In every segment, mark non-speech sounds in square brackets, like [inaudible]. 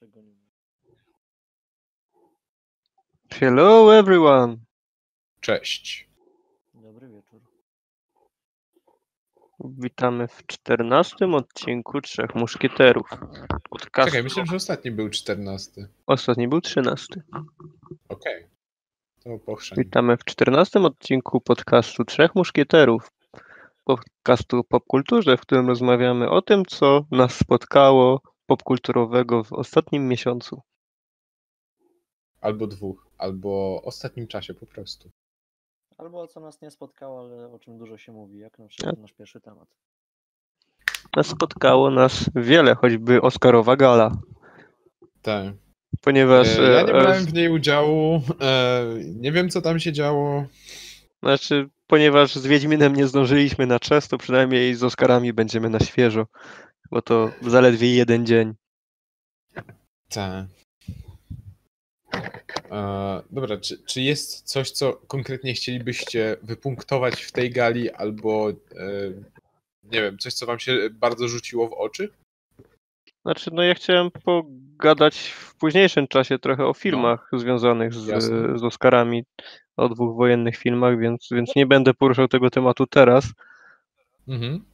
czego nie. Hello everyone! Cześć. Dobry wieczór. Witamy w czternastym odcinku Trzech Muszkieterów. Podcastu. Czekaj, myślę, że ostatni był 14. Ostatni był trzynasty. Okej. To powszechnie. Witamy w czternastym odcinku podcastu Trzech Muszkieterów. Podcastu o popkulturze, w którym rozmawiamy o tym, co nas spotkało popkulturowego w ostatnim miesiącu. Albo dwóch, albo ostatnim czasie po prostu. Albo co nas nie spotkało, ale o czym dużo się mówi, jak na przykład nasz pierwszy temat. Nas spotkało nas wiele, choćby Oscarowa gala. Tak. Ponieważ. E, ja nie e, brałem w niej udziału. E, nie wiem, co tam się działo. Znaczy, ponieważ z Wiedźminem nie zdążyliśmy na czas, to przynajmniej z Oscarami będziemy na świeżo, bo to zaledwie jeden dzień. Tak. E, dobra, czy, czy jest coś, co konkretnie chcielibyście wypunktować w tej gali, albo e, nie wiem, coś, co wam się bardzo rzuciło w oczy? Znaczy, no ja chciałem pogadać w późniejszym czasie trochę o filmach związanych z, jasne. z Oscarami, o dwóch wojennych filmach, więc, więc nie będę poruszał tego tematu teraz. Mhm.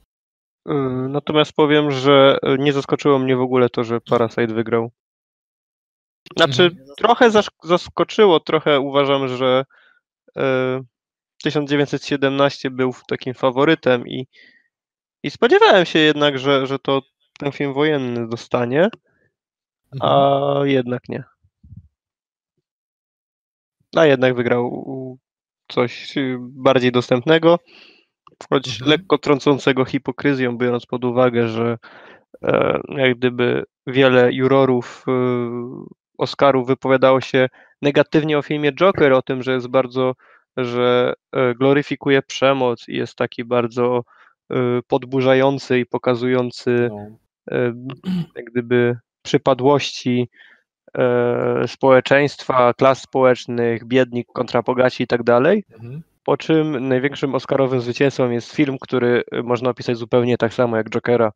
Yy, Natomiast powiem, że nie zaskoczyło mnie w ogóle to, że Parasite wygrał. Znaczy, Mhm. trochę zask- zaskoczyło, trochę uważam, że e, 1917 był takim faworytem i, i spodziewałem się jednak, że, że to ten film wojenny dostanie, a jednak nie. A jednak wygrał coś y, bardziej dostępnego, choć Mhm. lekko trącącego hipokryzją, biorąc pod uwagę, że e, jak gdyby wiele jurorów y, Oscarów wypowiadało się negatywnie o filmie Joker, o tym, że jest bardzo, że e, gloryfikuje przemoc i jest taki bardzo y, podburzający i pokazujący No. e, jak gdyby przypadłości e, społeczeństwa, klas społecznych, biednik kontra bogaci i tak dalej. Mhm. Po czym największym Oscarowym zwycięstwem jest film, który y, można opisać zupełnie tak samo jak Jokera.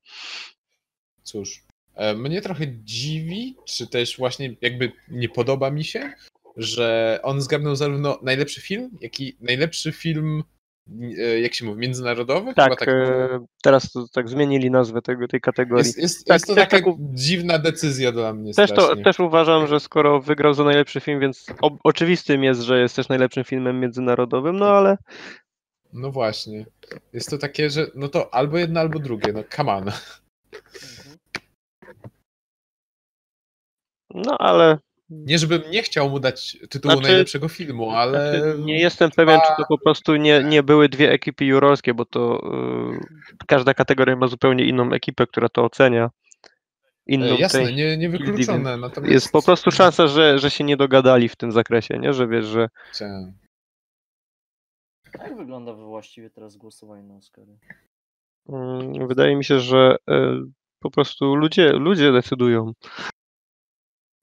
Cóż, e, mnie trochę dziwi, czy też właśnie jakby nie podoba mi się, że on zgarnął zarówno najlepszy film, jak i najlepszy film, jak się mówi, międzynarodowy? Chyba Tak, e, teraz to, tak zmienili nazwę tego, tej kategorii. Jest, jest, tak, jest to taka tak dziwna decyzja dla mnie Też, to, też uważam, że skoro wygrał za najlepszy film, więc o, oczywistym jest, że jest też najlepszym filmem międzynarodowym, no ale No właśnie. Jest to takie, że no to albo jedno, albo drugie, no come on. No ale Nie, żebym nie chciał mu dać tytułu Znaczy- najlepszego filmu, ale... Znaczy, nie jestem pewien, czy to po prostu nie, nie były dwie ekipy jurorskie, bo to y, każda kategoria ma zupełnie inną ekipę, która to ocenia. Inną E, Jasne, nie, niewykluczone, natomiast... Jest po prostu szansa, że, że się nie dogadali w tym zakresie, nie? Że wiesz, że Tak. Jak wygląda właściwie teraz głosowanie na Oscary? mm, wydaje mi się, że y, po prostu ludzie, ludzie decydują.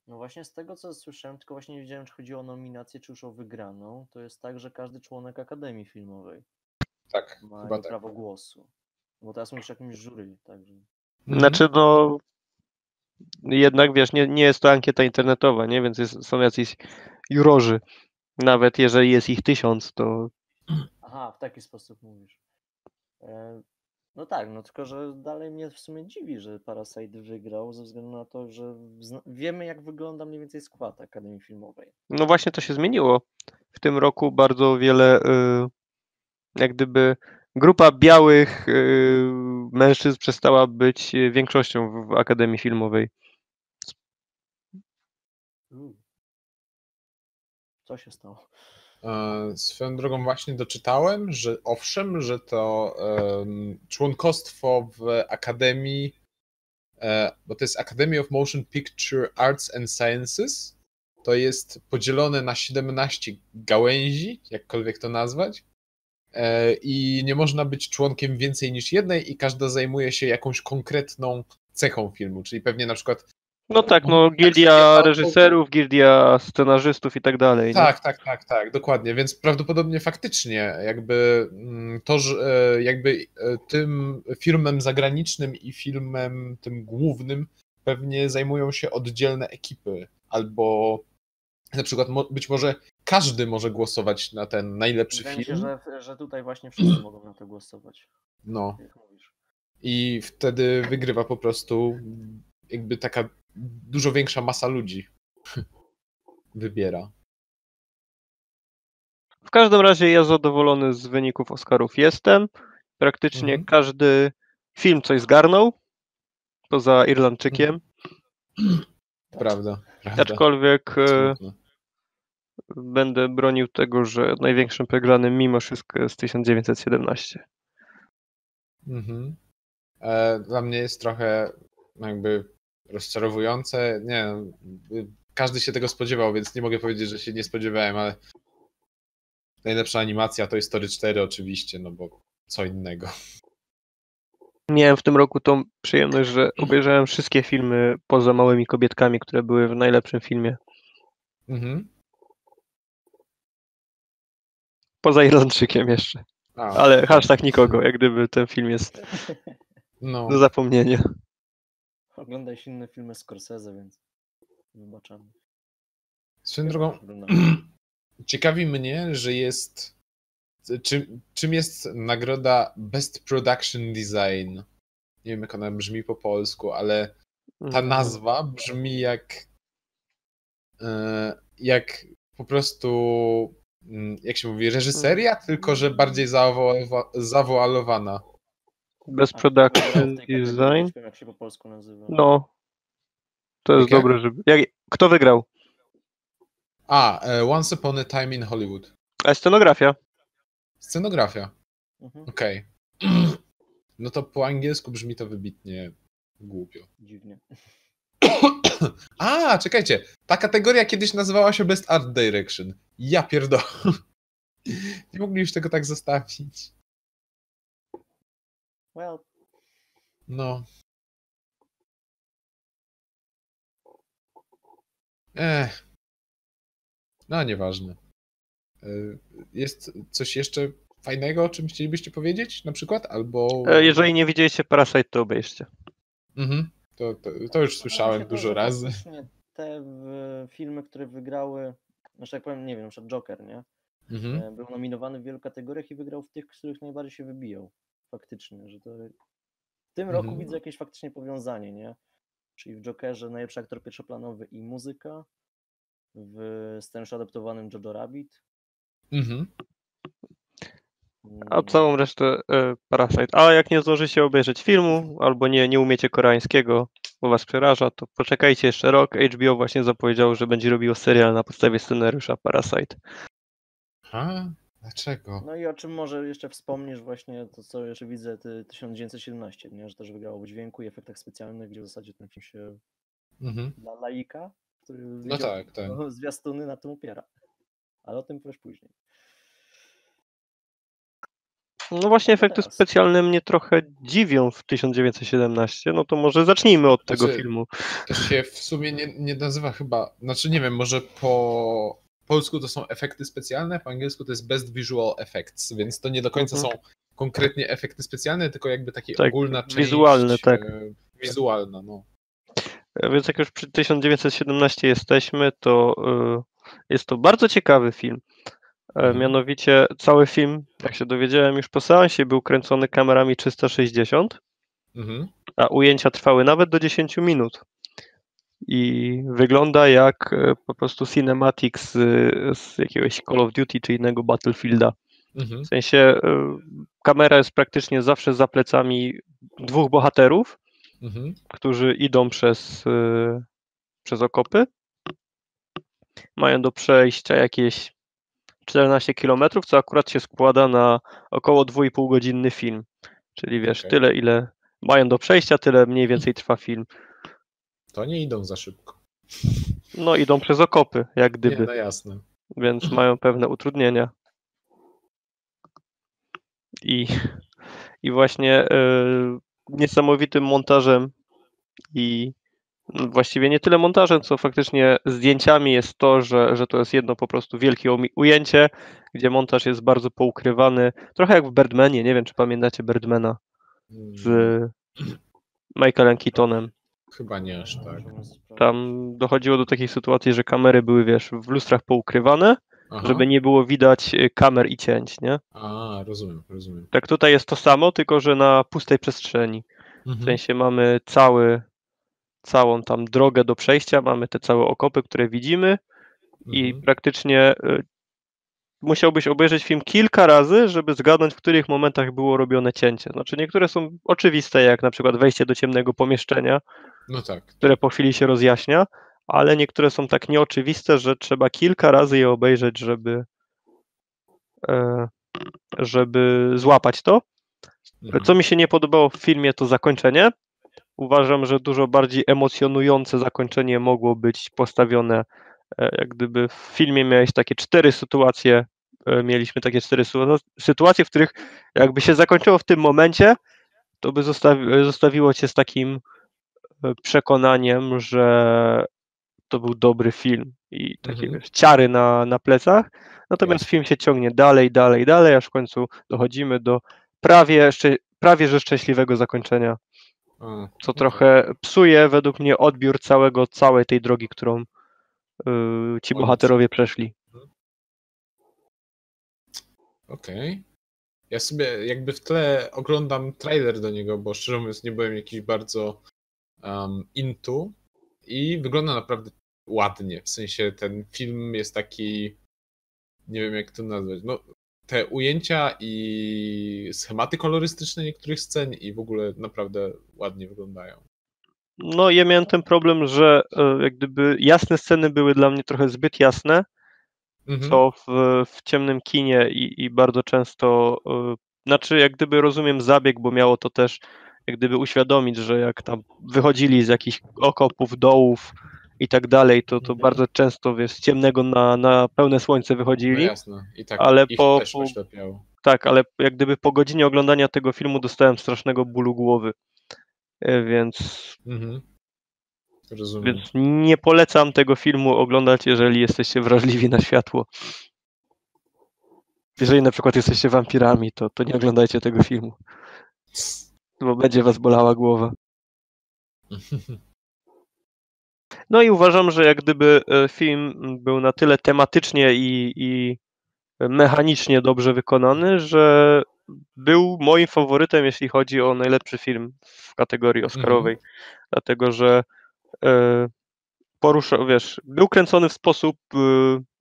No właśnie z tego co słyszałem, tylko właśnie nie wiedziałem, czy chodziło o nominację, czy już o wygraną. To jest tak, że każdy członek Akademii Filmowej Tak, ma tak. prawo głosu. Bo teraz mówisz o jakimś jury, także. Znaczy, no jednak wiesz, nie, nie jest to ankieta internetowa, nie? Więc jest, są jacyś jurorzy. Nawet jeżeli jest ich tysiąc, to Aha, w taki sposób mówisz. No tak, no tylko, że dalej mnie w sumie dziwi, że Parasite wygrał, ze względu na to, że wiemy, jak wygląda mniej więcej skład Akademii Filmowej. No właśnie to się zmieniło. W tym roku bardzo wiele, y, jak gdyby grupa białych y, mężczyzn przestała być większością w- Akademii Filmowej. U. Co się stało? E, Swoją drogą właśnie doczytałem, że owszem, że to członkostwo w Akademii, e, bo to jest Academy of Motion Picture Arts and Sciences, to jest podzielone na 17 gałęzi, jakkolwiek to nazwać. E, I nie można być członkiem więcej niż jednej, i każda zajmuje się jakąś konkretną cechą filmu, czyli pewnie na przykład No tak, no Tak gildia reżyserów, gildia scenarzystów i tak dalej. nie? Tak, tak, tak, tak, dokładnie. Więc prawdopodobnie faktycznie jakby mm, to, że e, jakby e, tym filmem zagranicznym i filmem tym głównym pewnie zajmują się oddzielne ekipy, albo na przykład być może każdy może głosować na ten najlepszy Wydaje mi się, film. że, że tutaj właśnie wszyscy mogą na to głosować, No. jak mówisz. I wtedy wygrywa po prostu jakby taka dużo większa masa ludzi [laughs] wybiera. W każdym razie ja zadowolony z wyników Oscarów jestem. Praktycznie Mhm. każdy film coś zgarnął, poza Irlandczykiem. [clears throat] Prawda. prawda. Aczkolwiek e, będę bronił tego, że największym przegranym mimo wszystko jest 1917. Mhm. E, dla mnie jest trochę jakby rozczarowujące. Nie, każdy się tego spodziewał, więc nie mogę powiedzieć, że się nie spodziewałem, ale najlepsza animacja to jest Story 4 oczywiście, no bo co innego. Miałem w tym roku tą przyjemność, że obejrzałem wszystkie filmy poza Małymi Kobietkami, które były w najlepszym filmie. Mhm. Poza Irlandczykiem jeszcze. A, Ale hashtag nikogo, jak gdyby ten film jest no. do zapomnienia. Oglądaj inne filmy Scorsese, więc wybaczamy. Swoją drogą, [clears throat] ciekawi mnie, że jest. Czym, czym jest nagroda Best Production Design? Nie wiem, jak ona brzmi po polsku, ale ta nazwa brzmi jak. e, Jak po prostu. mm, Jak się mówi, reżyseria, tylko że bardziej zawoalowa- zawoalowana. Bez A, production tej kategorii, design. nie wiem, Jak się po polsku nazywa. No. To jest Jak? dobre, żeby. Jak... Kto wygrał? A, e, Once Upon a Time in Hollywood. A scenografia. Scenografia. Mhm, Okej. [clears throat] No to po angielsku brzmi to wybitnie głupio. dziwnie. [clears throat] A, czekajcie. Ta kategoria kiedyś nazywała się Best Art Direction. Ja pierdolę. [laughs] Nie mogli już tego tak zostawić. Well, No. Ech. No, nieważne. Y, Jest coś jeszcze fajnego, o czym chcielibyście powiedzieć na przykład? Albo... E, Jeżeli nie widzieliście Parasite, to obejrzcie. Mhm. To, to, to już słyszałem dużo że razy. faktycznie Te w, filmy, które wygrały, znaczy jak powiem, nie wiem, na przykład Joker, nie? Mhm. E, Był nominowany w wielu kategoriach i wygrał w tych, z których najbardziej się wybijał. Faktycznie, że to w tym roku Mhm. widzę jakieś faktycznie powiązanie, nie? Czyli w Jokerze najlepszy aktor pierwszoplanowy i muzyka, w scenariuszu adaptowanym Jojo Rabbit. Mhm. A mm, całą resztę e, Parasite. A jak nie zdążycie obejrzeć filmu, albo nie, nie umiecie koreańskiego, bo was przeraża, to poczekajcie jeszcze rok. HBO właśnie zapowiedziało, że będzie robiło serial na podstawie scenariusza Parasite. A, dlaczego? No i o czym może jeszcze wspomnisz właśnie to, co jeszcze widzę, ty 1917, nie? że też wygrało w dźwięku i efektach specjalnych, gdzie w zasadzie ten film się Mhm. dla laika, który No tak, tak. [laughs] zwiastuny na tym opiera. Ale o tym też później. No właśnie efekty teraz. specjalne mnie trochę dziwią w 1917, no to może zacznijmy od tego Znaczy, filmu. To się w sumie nie, nie nazywa chyba, znaczy nie wiem, może po polsku to są efekty specjalne, po angielsku to jest Best Visual Effects, więc to nie do końca Mhm. są konkretnie efekty specjalne, tylko jakby takie Tak, ogólna część. wizualne, tak. e, Wizualna, no. E, Więc jak już przy 1917 jesteśmy, to y, jest to bardzo ciekawy film. E, Mhm. Mianowicie cały film, jak się dowiedziałem już po seansie, był kręcony kamerami 360, Mhm. a ujęcia trwały nawet do 10 minut. I wygląda jak e, po prostu cinematic z, z jakiegoś Call of Duty czy innego Battlefielda. Mhm. W sensie e, kamera jest praktycznie zawsze za plecami dwóch bohaterów, Mhm. którzy idą przez, y, przez okopy. Mają do przejścia jakieś 14 km, co akurat się składa na około 2,5 godzinny film. Czyli wiesz, Okej. tyle ile mają do przejścia, tyle mniej więcej trwa film. To nie idą za szybko. No idą przez okopy, jak Nie, gdyby, no jasne. więc mają pewne utrudnienia. I, i właśnie y, niesamowitym montażem i właściwie nie tyle montażem, co faktycznie zdjęciami jest to, że, że to jest jedno po prostu wielkie ujęcie, gdzie montaż jest bardzo poukrywany. Trochę jak w Birdmanie, nie wiem czy pamiętacie Birdmana z Mm, Michaelem Keatonem. Chyba nie aż tak. Tam dochodziło do takiej sytuacji, że kamery były, wiesz, w lustrach poukrywane, Aha. żeby nie było widać y, kamer i cięć, nie? A, rozumiem, rozumiem. Tak tutaj jest to samo, tylko że na pustej przestrzeni. W Mhm. sensie mamy cały, całą tam drogę do przejścia, mamy te całe okopy, które widzimy i Mhm. praktycznie y, musiałbyś obejrzeć film kilka razy, żeby zgadnąć, w których momentach było robione cięcie. Znaczy niektóre są oczywiste, jak na przykład wejście do ciemnego pomieszczenia, No tak. które po chwili się rozjaśnia, ale niektóre są tak nieoczywiste, że trzeba kilka razy je obejrzeć, żeby, e, żeby złapać to. Mhm. Co mi się nie podobało w filmie, to zakończenie. Uważam, że dużo bardziej emocjonujące zakończenie mogło być postawione. e, Jak gdyby w filmie miałeś takie cztery sytuacje, e, mieliśmy takie cztery sytu- sytuacje, w których jakby się zakończyło w tym momencie, to by zostawi- zostawiło cię z takim przekonaniem, że to był dobry film i takie Mhm. wiesz, ciary na, na plecach. Natomiast film się ciągnie dalej, dalej, dalej, aż w końcu dochodzimy do prawie, prawie że szczęśliwego zakończenia, A, co trochę psuje według mnie odbiór całego, całej tej drogi, którą y, ci bohaterowie przeszli. Okej. Ja sobie jakby w tle oglądam trailer do niego, bo szczerze mówiąc nie byłem jakiś bardzo um, into i wygląda naprawdę ładnie. W sensie ten film jest taki, nie wiem jak to nazwać, no te ujęcia i schematy kolorystyczne niektórych scen i w ogóle naprawdę ładnie wyglądają. No ja miałem ten problem, że y, jak gdyby jasne sceny były dla mnie trochę zbyt jasne, Mhm. co w, w ciemnym kinie i, i bardzo często, y, znaczy jak gdyby rozumiem zabieg, bo miało to też jak gdyby uświadomić, że jak tam wychodzili z jakichś okopów, dołów i tak dalej, to, to Mhm. bardzo często wiesz, z ciemnego na, na pełne słońce No wychodzili. jasne. I tak ale ich po- też oślepiało. Tak, ale jak gdyby po godzinie oglądania tego filmu dostałem strasznego bólu głowy. Y, Więc, Mhm. Rozumiem. więc nie polecam tego filmu oglądać, jeżeli jesteście wrażliwi na światło. Jeżeli na przykład jesteście wampirami, to, to nie oglądajcie tego filmu, [laughs] bo będzie was bolała głowa. [laughs] No i uważam, że jak gdyby e, film był na tyle tematycznie i, i mechanicznie dobrze wykonany, że był moim faworytem, jeśli chodzi o najlepszy film w kategorii Oscarowej. Dlatego, że e, porusza, wiesz, był kręcony w sposób e,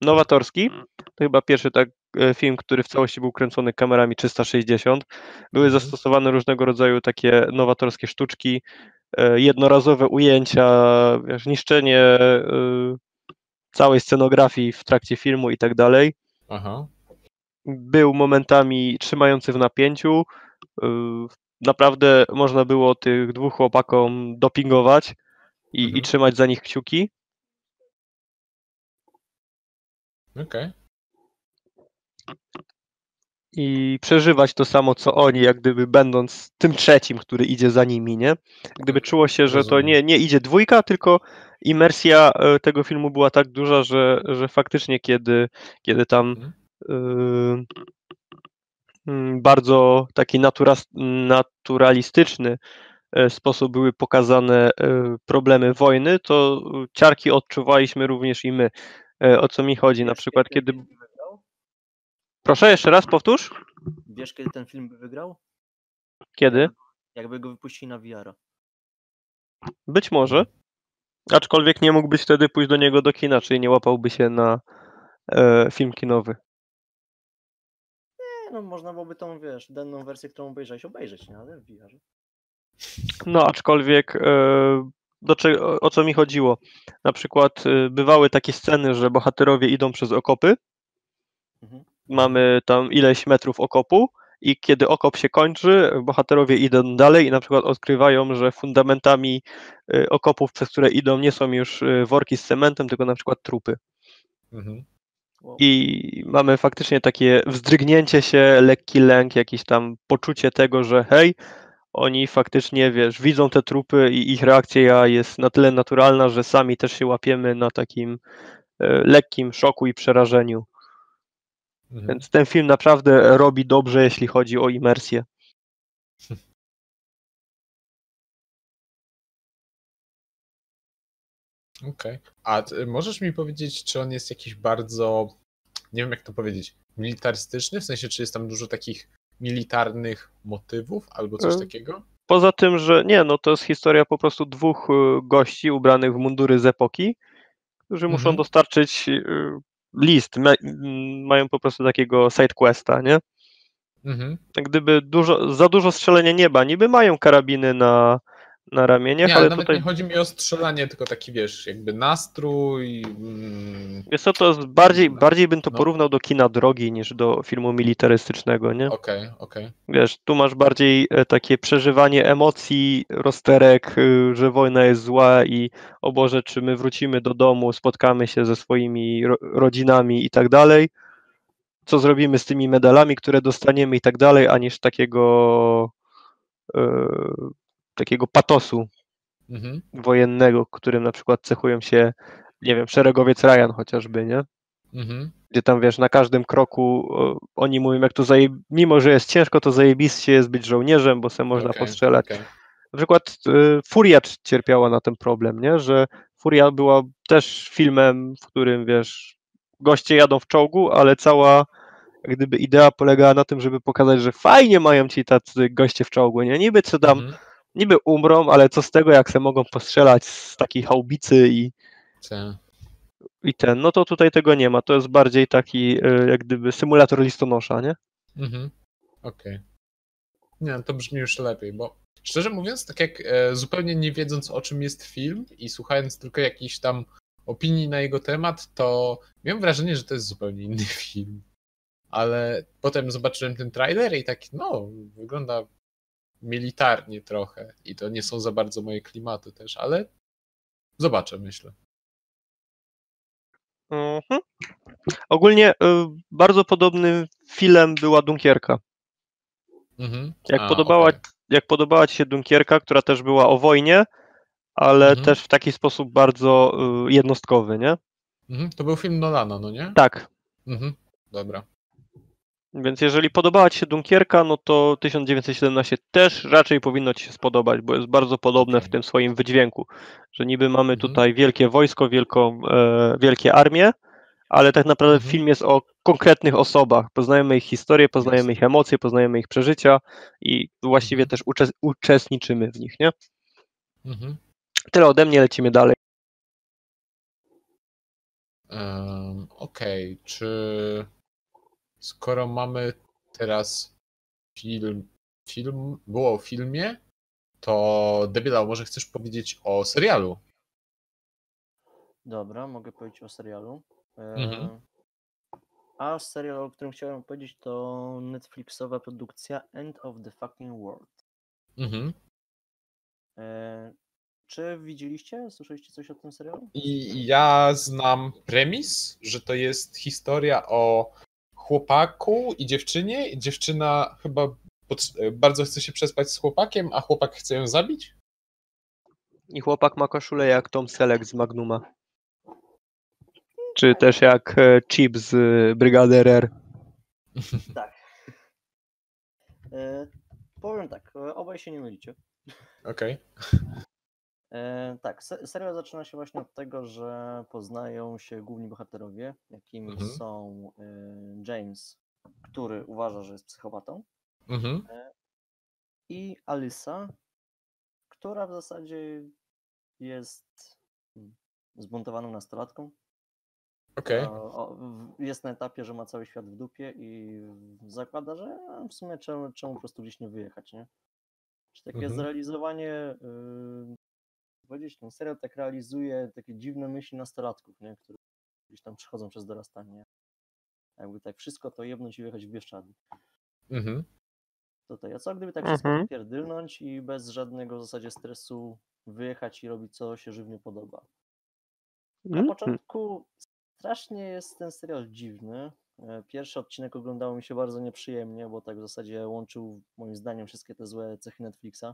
nowatorski. To chyba pierwszy tak film, który w całości był kręcony kamerami 360. Były Mhm. zastosowane różnego rodzaju takie nowatorskie sztuczki, e, jednorazowe ujęcia, wiesz, niszczenie e, całej scenografii w trakcie filmu i tak dalej. Aha. Był momentami trzymający w napięciu. e, Naprawdę można było tych dwóch chłopakom dopingować i, i Mhm. trzymać za nich kciuki. Okej. I przeżywać to samo, co oni, jak gdyby będąc tym trzecim, który idzie za nimi, nie? Gdyby czuło się, że to nie, nie idzie dwójka, tylko imersja e, tego filmu była tak duża, że, że faktycznie kiedy, kiedy tam Mhm. y, mm, bardzo taki naturas, naturalistyczny e, sposób były pokazane problemy wojny, to ciarki odczuwaliśmy również i my. O co mi chodzi? Na przykład, kiedy kiedy... ten film by wygrał? Proszę, jeszcze raz powtórz? Wiesz, kiedy ten film by wygrał? Kiedy? Jakby go wypuścili na VR. Być może. Aczkolwiek nie mógłbyś wtedy pójść do niego do kina, czyli nie łapałby się na e, film kinowy. Nie, no można byłoby tą, wiesz, denną wersję, którą obejrzałeś, obejrzeć, nie? Ale w VR. No, aczkolwiek e, do o, o co mi chodziło? Na przykład e, bywały takie sceny, że bohaterowie idą przez okopy. Mhm. Mamy tam ileś metrów okopu i kiedy okop się kończy, bohaterowie idą dalej i na przykład odkrywają, że fundamentami e, okopów, przez które idą, nie są już e, worki z cementem, tylko na przykład trupy. Mhm. Wow. I mamy faktycznie takie wzdrygnięcie się, lekki lęk, jakieś tam poczucie tego, że hej, oni faktycznie, wiesz, widzą te trupy i ich reakcja jest na tyle naturalna, że sami też się łapiemy na takim e, lekkim szoku i przerażeniu. Mhm. Więc ten film naprawdę robi dobrze, jeśli chodzi o imersję. [laughs] Okej. A ty, możesz mi powiedzieć, czy on jest jakiś bardzo, nie wiem jak to powiedzieć, militarystyczny? W sensie, czy jest tam dużo takich militarnych motywów albo coś E, takiego? Poza tym, że nie, no to jest historia po prostu dwóch y, gości ubranych w mundury z epoki, którzy muszą Mhm. dostarczyć y, list. Mają po prostu takiego side questa, nie? Mhm. Jak Gdyby dużo, za dużo strzelenia nieba. Niby mają karabiny na, na ramieniach, Nie, ale ale nawet tutaj. nie chodzi mi o strzelanie, tylko taki wiesz, jakby nastrój. Mm, Wiesz co, to bardziej, bardziej bym to No. porównał do kina drogi niż do filmu militarystycznego, nie? Okej, okej. Wiesz, tu masz bardziej e, takie przeżywanie emocji, rozterek, y, że wojna jest zła i o Boże, czy my wrócimy do domu, spotkamy się ze swoimi ro rodzinami i tak dalej. Co zrobimy z tymi medalami, które dostaniemy i tak dalej, aniż takiego e, takiego patosu Mhm. wojennego, którym na przykład cechują się, nie wiem, szeregowiec Ryan chociażby, nie? Mhm. Gdzie tam wiesz, na każdym kroku o, oni mówią, jak to zaje... mimo że jest ciężko, to zajebiście jest być żołnierzem, bo se można Okej, postrzelać. okej. Na przykład y, Furia cierpiała na ten problem, nie? Że Furia była też filmem, w którym wiesz, goście jadą w czołgu, ale cała gdyby idea polegała na tym, żeby pokazać, że fajnie mają ci tacy goście w czołgu, nie? Niby co tam, Mhm. Niby umrą, ale co z tego, jak se mogą postrzelać z takiej haubicy i, Te- i ten, no to tutaj tego nie ma. To jest bardziej taki y, jak gdyby symulator listonosza, nie? Mhm. Okej. Nie, no to brzmi już lepiej, bo szczerze mówiąc, tak jak e, zupełnie nie wiedząc o czym jest film i słuchając tylko jakichś tam opinii na jego temat, to miałem wrażenie, że to jest zupełnie inny [laughs] film. Ale potem zobaczyłem ten trailer i tak, no, wygląda militarnie trochę i to nie są za bardzo moje klimaty też, ale zobaczę, myślę. Mhm. Ogólnie y, bardzo podobny film była Dunkierka. Mhm. Jak A, podobała, okej. jak podobała Ci się Dunkierka, która też była o wojnie, ale Mhm. też w taki sposób bardzo y, jednostkowy, nie? Mhm. To był film Nolana, no nie? Tak. Mhm. Dobra. Więc jeżeli podobała Ci się Dunkierka, no to 1917 też raczej powinno Ci się spodobać, bo jest bardzo podobne w tym swoim wydźwięku, że niby mamy Mhm. tutaj wielkie wojsko, wielką, e, wielkie armię, ale tak naprawdę Mhm. film jest o konkretnych osobach. Poznajemy ich historię, poznajemy ich emocje, poznajemy ich przeżycia i właściwie Mhm. też uczes- uczestniczymy w nich, nie? Mhm. Tyle ode mnie, lecimy dalej. Em, Okej, czy skoro mamy teraz film, film, było o filmie, to Debilał, może chcesz powiedzieć o serialu? Dobra, mogę powiedzieć o serialu. E, Mhm. A serial, o którym chciałem powiedzieć, to Netflixowa produkcja End of the Fucking World. Mhm. E, Czy widzieliście, słyszeliście coś o tym serialu? I ja znam premis, że to jest historia o chłopaku i dziewczynie. I dziewczyna chyba pod, bardzo chce się przespać z chłopakiem, a chłopak chce ją zabić? I chłopak ma koszulę jak Tom Selleck z Magnuma. Czy też jak e, Chip z e, Brygady RR. [laughs] Tak. E, Powiem tak, e, obaj się nie mylicie. Okej. E, [laughs] tak, se- serial zaczyna się właśnie od tego, że poznają się główni bohaterowie, jakimi Mhm. są e, James, który uważa, że jest psychopatą, Mhm. i Alysa, która w zasadzie jest mm, zbuntowaną nastolatką. Okej. O- o- w- Jest na etapie, że ma cały świat w dupie i zakłada, że w sumie czemu, czemu po prostu gdzieś nie wyjechać, nie? Czy takie Mhm. zrealizowanie, yy, powiedzieć, ten serial tak realizuje takie dziwne myśli nastolatków, nie? Które gdzieś tam przychodzą przez dorastanie. Jakby tak wszystko to jebnąć i wyjechać w Bieszczady. Mhm. Tutaj, a co gdyby tak wszystko Mhm. pierdylnąć i bez żadnego w zasadzie stresu wyjechać i robić co się żywnie podoba. Na Mhm. początku strasznie jest ten serial dziwny. E, Pierwszy odcinek oglądało mi się bardzo nieprzyjemnie, bo tak w zasadzie łączył moim zdaniem wszystkie te złe cechy Netflixa.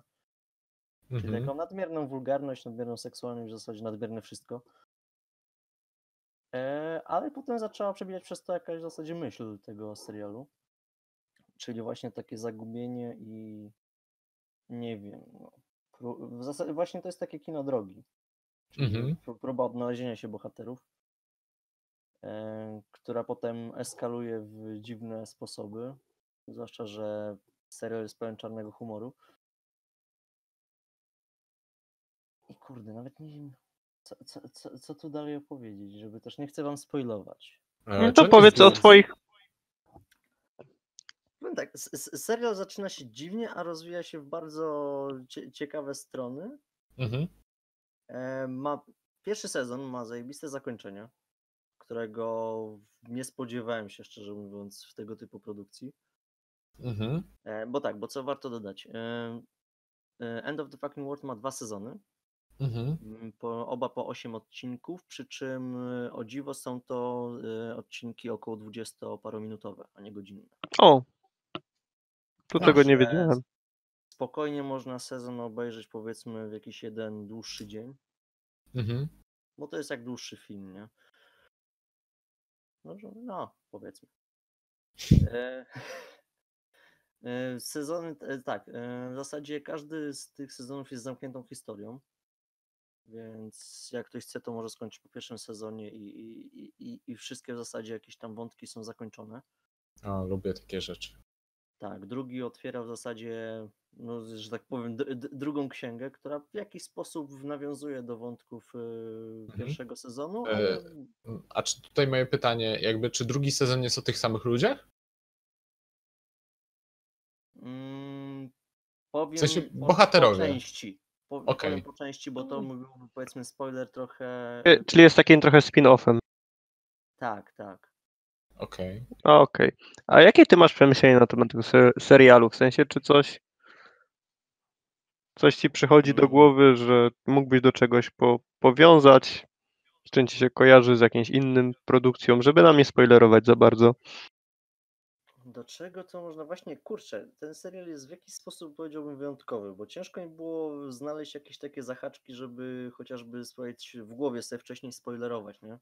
Czyli Mhm. taką nadmierną wulgarność, nadmierną seksualność, w zasadzie nadmierne wszystko. E, ale potem zaczęła przebijać przez to jakaś w zasadzie myśl tego serialu. Czyli właśnie takie zagubienie i nie wiem. No, w zasadzie właśnie to jest takie kino drogi. czyli Mhm. pró- próba odnalezienia się bohaterów, e, która potem eskaluje w dziwne sposoby, zwłaszcza, że serial jest pełen czarnego humoru. Kurde, nawet nie wiem, co, co, co, co tu dalej opowiedzieć, żeby też nie chcę wam spoilować. No to powiedz o swoich. Powiem tak, serial zaczyna się dziwnie, a rozwija się w bardzo cie, ciekawe strony. Mhm. E, ma, pierwszy sezon ma zajebiste zakończenie, którego nie spodziewałem się, szczerze mówiąc, w tego typu produkcji. Mhm. E, bo tak, bo co warto dodać? E, End of the Fucking World ma dwa sezony, Mhm. mm, po, oba po 8 odcinków, przy czym e, o dziwo są to e, odcinki około 20-parominutowe, a nie godzinne. O! Tu tego nie wiedziałem. Spokojnie można sezon obejrzeć powiedzmy w jakiś jeden dłuższy dzień. Mhm. Bo to jest jak dłuższy film, nie? No, no powiedzmy. E, [laughs] e, Sezony, e, tak, w zasadzie każdy z tych sezonów jest zamkniętą historią, więc jak ktoś chce, to może skończyć po pierwszym sezonie i, i, i, i wszystkie w zasadzie jakieś tam wątki są zakończone. O, lubię takie rzeczy. Tak, drugi otwiera w zasadzie, no, że tak powiem, drugą księgę, która w jakiś sposób nawiązuje do wątków e, pierwszego sezonu, E, ale A czy tutaj moje pytanie, jakby, czy drugi sezon jest o tych samych ludziach? Mm, powiem sensie po, bohaterowie. po części. Po. Powiem po części, bo to byłby powiedzmy spoiler trochę. E, Czyli jest takim trochę spin-offem. Tak, tak. Okej. A, Okej. A jakie ty masz przemyślenia na temat tego se- serialu? W sensie, czy coś coś ci przychodzi do głowy, że mógłbyś do czegoś po, powiązać? Z czym ci się kojarzy z jakimś innym produkcją, żeby nam nie spoilerować za bardzo. Do czego to można właśnie, kurczę, ten serial jest w jakiś sposób powiedziałbym wyjątkowy, bo ciężko mi było znaleźć jakieś takie zahaczki, żeby chociażby sprawdzić w głowie sobie wcześniej spoilerować, nie?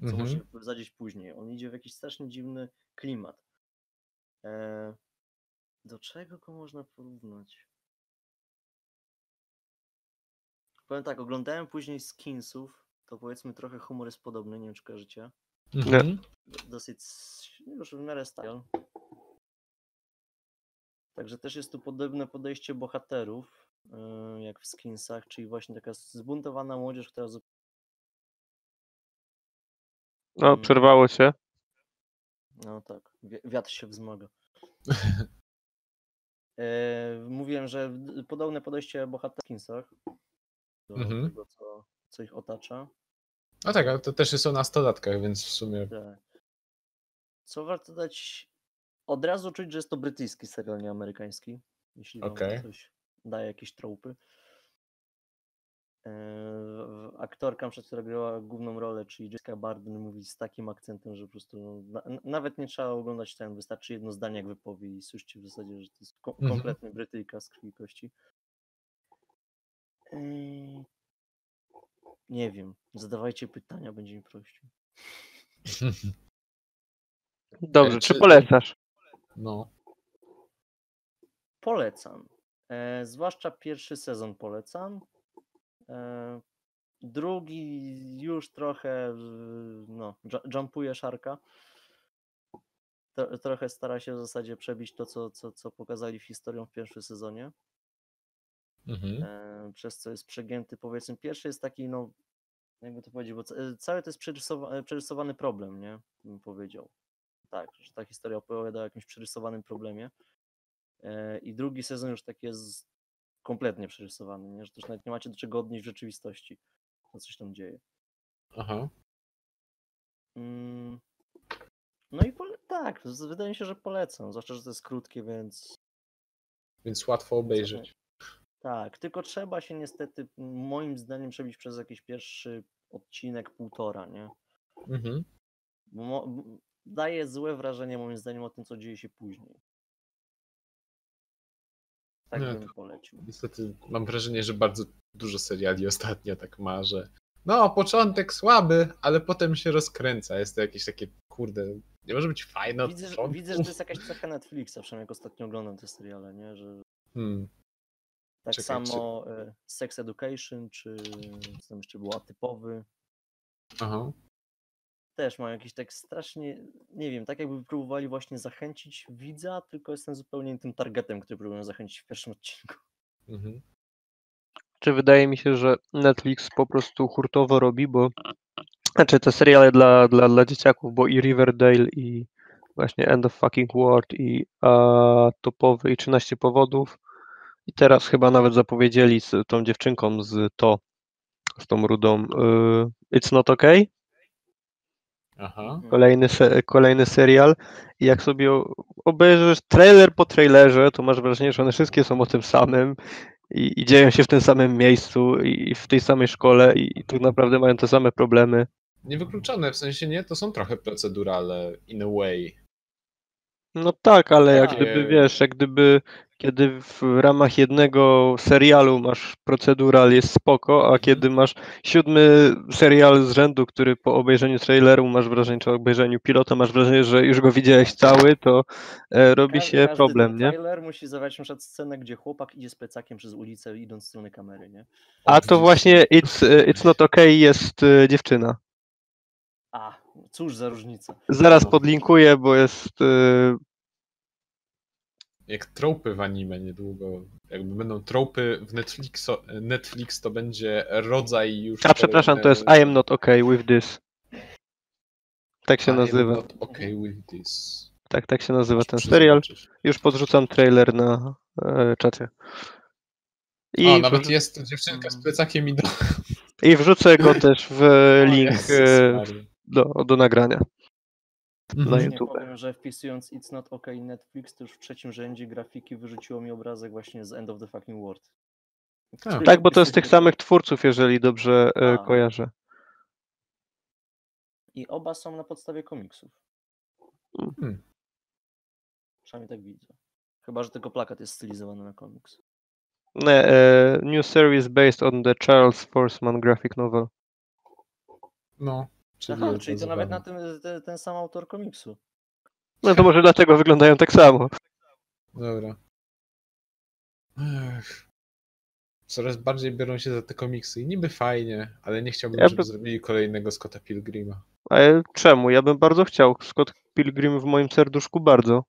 Co Mhm. może zadzieć później. On idzie w jakiś strasznie dziwny klimat. E, do czego go można porównać? Powiem tak, oglądałem później Skinsów, to powiedzmy trochę humor jest podobny, nie wiem czy kojarzycie. Mhm. Dosyć już w miarę style. Także też jest tu podobne podejście bohaterów, yy, jak w Skinsach, czyli właśnie taka zbuntowana młodzież, która No, Mm. przerwało się. No tak, wi- wiatr się wzmaga. [laughs] E, mówiłem, że podobne podejście bohaterów w Skinsach do Mhm. tego, co, co ich otacza. No tak, ale to też jest o nastolatkach, więc w sumie. Tak. Co warto dać? Od razu czuć, że jest to brytyjski serial, nie amerykański. Jeśli wam Okej. coś daje jakieś tropy. E, Aktorka, przez która grała główną rolę, czyli Jessica Barden, mówi z takim akcentem, że po prostu no, na, nawet nie trzeba oglądać ten, wystarczy jedno zdanie jak wypowie i słyszycie w zasadzie, że to jest ko- Mhm. kompletny Brytyjka z krwi i kości. Ej, Nie wiem, zadawajcie pytania, będzie mi prościej. Dobrze, czy czy- polecasz? No. Polecam. E, zwłaszcza pierwszy sezon polecam. E, drugi już trochę no, ju- jumpuje szarka. Tro, trochę stara się w zasadzie przebić to, co, co, co pokazali w historią w pierwszym sezonie. Mhm. E, przez co jest przegięty. Powiedzmy, pierwszy jest taki, no, jakby to powiedzieć, bo ca- cały to jest przerysowa- przerysowany problem, nie? Bym powiedział. Tak, że ta historia opowiada o jakimś przerysowanym problemie. E, I drugi sezon już tak jest kompletnie przerysowany, nie? że też nawet nie macie do czego odnieść w rzeczywistości, co coś tam dzieje. Aha. Mm. No i tak, wydaje mi się, że polecam, zwłaszcza, że to jest krótkie, więc Więc łatwo obejrzeć. tak, tylko trzeba się niestety moim zdaniem przebić przez jakiś pierwszy odcinek, półtora, nie? Mhm. Bo daje złe wrażenie moim zdaniem o tym, co dzieje się później. Tak Nie, bym polecił. Niestety mam wrażenie, że bardzo dużo seriali [laughs] ostatnio tak ma, że no, początek słaby, ale potem się rozkręca. Jest to jakieś takie, kurde, nie może być fajne Widzę, że, widzę, że to jest jakaś cecha Netflixa, przynajmniej jak ostatnio oglądam te seriale, nie? Że Hmm. Tak Czekaj, samo e, Sex Education, czy co tam jeszcze było, atypowy. Aha. Też mają jakiś tak strasznie, nie wiem, tak jakby próbowali właśnie zachęcić widza, tylko jestem zupełnie nie tym targetem, który próbują zachęcić w pierwszym odcinku. Mhm. Czy wydaje mi się, że Netflix po prostu hurtowo robi, bo znaczy te seriale dla, dla, dla dzieciaków, bo i Riverdale i właśnie End of Fucking World i a, Topowy i 13 powodów i teraz chyba nawet zapowiedzieli z tą dziewczynką z to, z tą rudą y, It's Not Okay, Aha. kolejny, se, kolejny serial i jak sobie obejrzysz trailer po trailerze, to masz wrażenie, że one wszystkie są o tym samym i, i dzieją się w tym samym miejscu i, i w tej samej szkole i, i tak naprawdę mają te same problemy. Niewykluczone, w sensie nie, to są trochę procedurale in a way. No tak, ale jak gdyby, wiesz, jak gdyby kiedy w ramach jednego serialu masz procedural jest spoko, a Mhm. kiedy masz siódmy serial z rzędu, który po obejrzeniu traileru masz wrażenie, czy obejrzeniu pilota masz wrażenie, że już go widziałeś cały, to e, robi Ka- się każdy problem, nie? trailer musi zawierać na przykład scenę, gdzie chłopak idzie z plecakiem przez ulicę, idąc w stronę kamery, nie? A to właśnie It's, e, it's Not Okay jest e, dziewczyna. A, cóż za różnica. Zaraz No. podlinkuję, bo jest e, Jak tropy w anime niedługo. Jakby będą tropy w Netflix, Netflix to będzie rodzaj już. A przepraszam, to jest I am not okay with this. Tak się I am nazywa. not okay with this. Tak, tak się nazywa ten serial. Już podrzucam trailer na e, czacie. I, O, nawet jest to dziewczynka z plecakiem i do. I wrzucę go też w [laughs] link e, do, do nagrania. Mhm. na Nie YouTube. powiem, że wpisując It's Not OK Netflix, to już w trzecim rzędzie grafiki wyrzuciło mi obrazek właśnie z End of the Fucking World. A. Tak, bo to jest tych samych twórców, jeżeli dobrze e, A. kojarzę. I oba są na podstawie komiksów. Hmm. Przynajmniej tak widzę. Chyba, że tylko plakat jest stylizowany na komiks. Nie, e, new series based on the Charles Forsman graphic novel. No. Czyli, Aha, czyli to nawet na tym ten, ten sam autor komiksu. No to może dlatego wyglądają tak samo. Dobra. Ech. Coraz bardziej biorą się za te komiksy i niby fajnie, ale nie chciałbym, Ja żeby by- zrobili kolejnego Scotta Pilgrima. Ale czemu? Ja bym bardzo chciał. Scott Pilgrim w moim serduszku bardzo.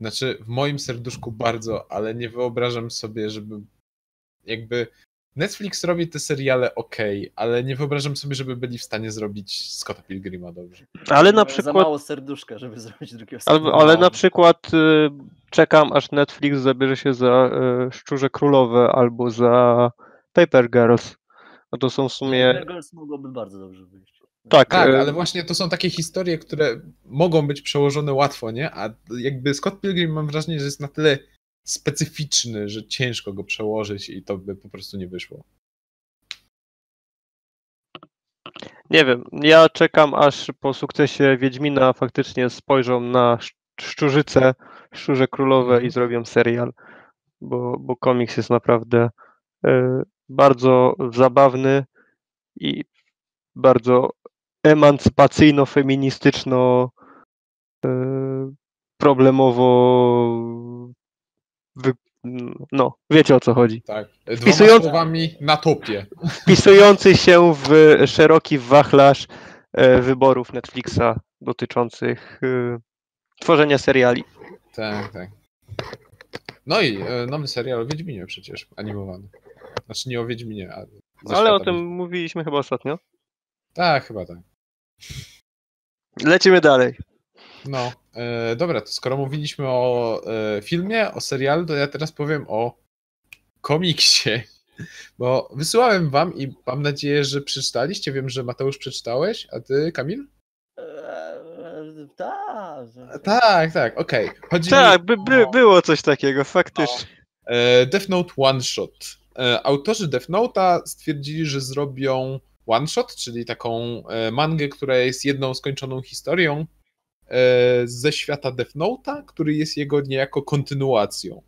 Znaczy, w moim serduszku bardzo, ale nie wyobrażam sobie, żeby jakby Netflix robi te seriale ok, ale nie wyobrażam sobie, żeby byli w stanie zrobić Scotta Pilgrima dobrze. Ale na Za przykład mało serduszka, żeby [laughs] zrobić drugiego Ale, ale na przykład y, czekam, aż Netflix zabierze się za y, Szczurze Królowe albo za Paper Girls. No to są w sumie. Girls mogłoby bardzo dobrze wyjść. Tak, Tak, e, ale właśnie to są takie historie, które mogą być przełożone łatwo, nie? A jakby Scott Pilgrim mam wrażenie, że jest na tyle specyficzny, że ciężko go przełożyć i to by po prostu nie wyszło. Nie wiem. Ja czekam, aż po sukcesie Wiedźmina faktycznie spojrzą na Sz- Szczurzyce, Szczurze Królowe Mhm. i zrobią serial. Bo, bo komiks jest naprawdę y, bardzo zabawny i bardzo emancypacyjno-feministyczno y, problemowo no, wiecie o co chodzi. Tak. Wpisując- słowami na topie. Wpisujący się w szeroki wachlarz e, wyborów Netflixa dotyczących e, tworzenia seriali. Tak, tak. No i e, nowy serial o Wiedźminie przecież, animowany. Znaczy nie o Wiedźminie, a ze Ale o tym mówiliśmy chyba ostatnio. Tak, chyba tak. Lecimy dalej. No, e, dobra, to skoro mówiliśmy o e, filmie, o serialu, to ja teraz powiem o komiksie. Bo wysyłałem wam i mam nadzieję, że przeczytaliście. Wiem, że Mateusz przeczytałeś, a ty, Kamil? Eee, tak. Tak, tak, okej. Chodzi Tak, mi by, by, o było coś takiego, faktycznie. e, Death Note One Shot. E, autorzy Death Note'a stwierdzili, że zrobią one shot, czyli taką e, mangę, która jest jedną skończoną historią ze świata Death Note'a, który jest jego niejako kontynuacją.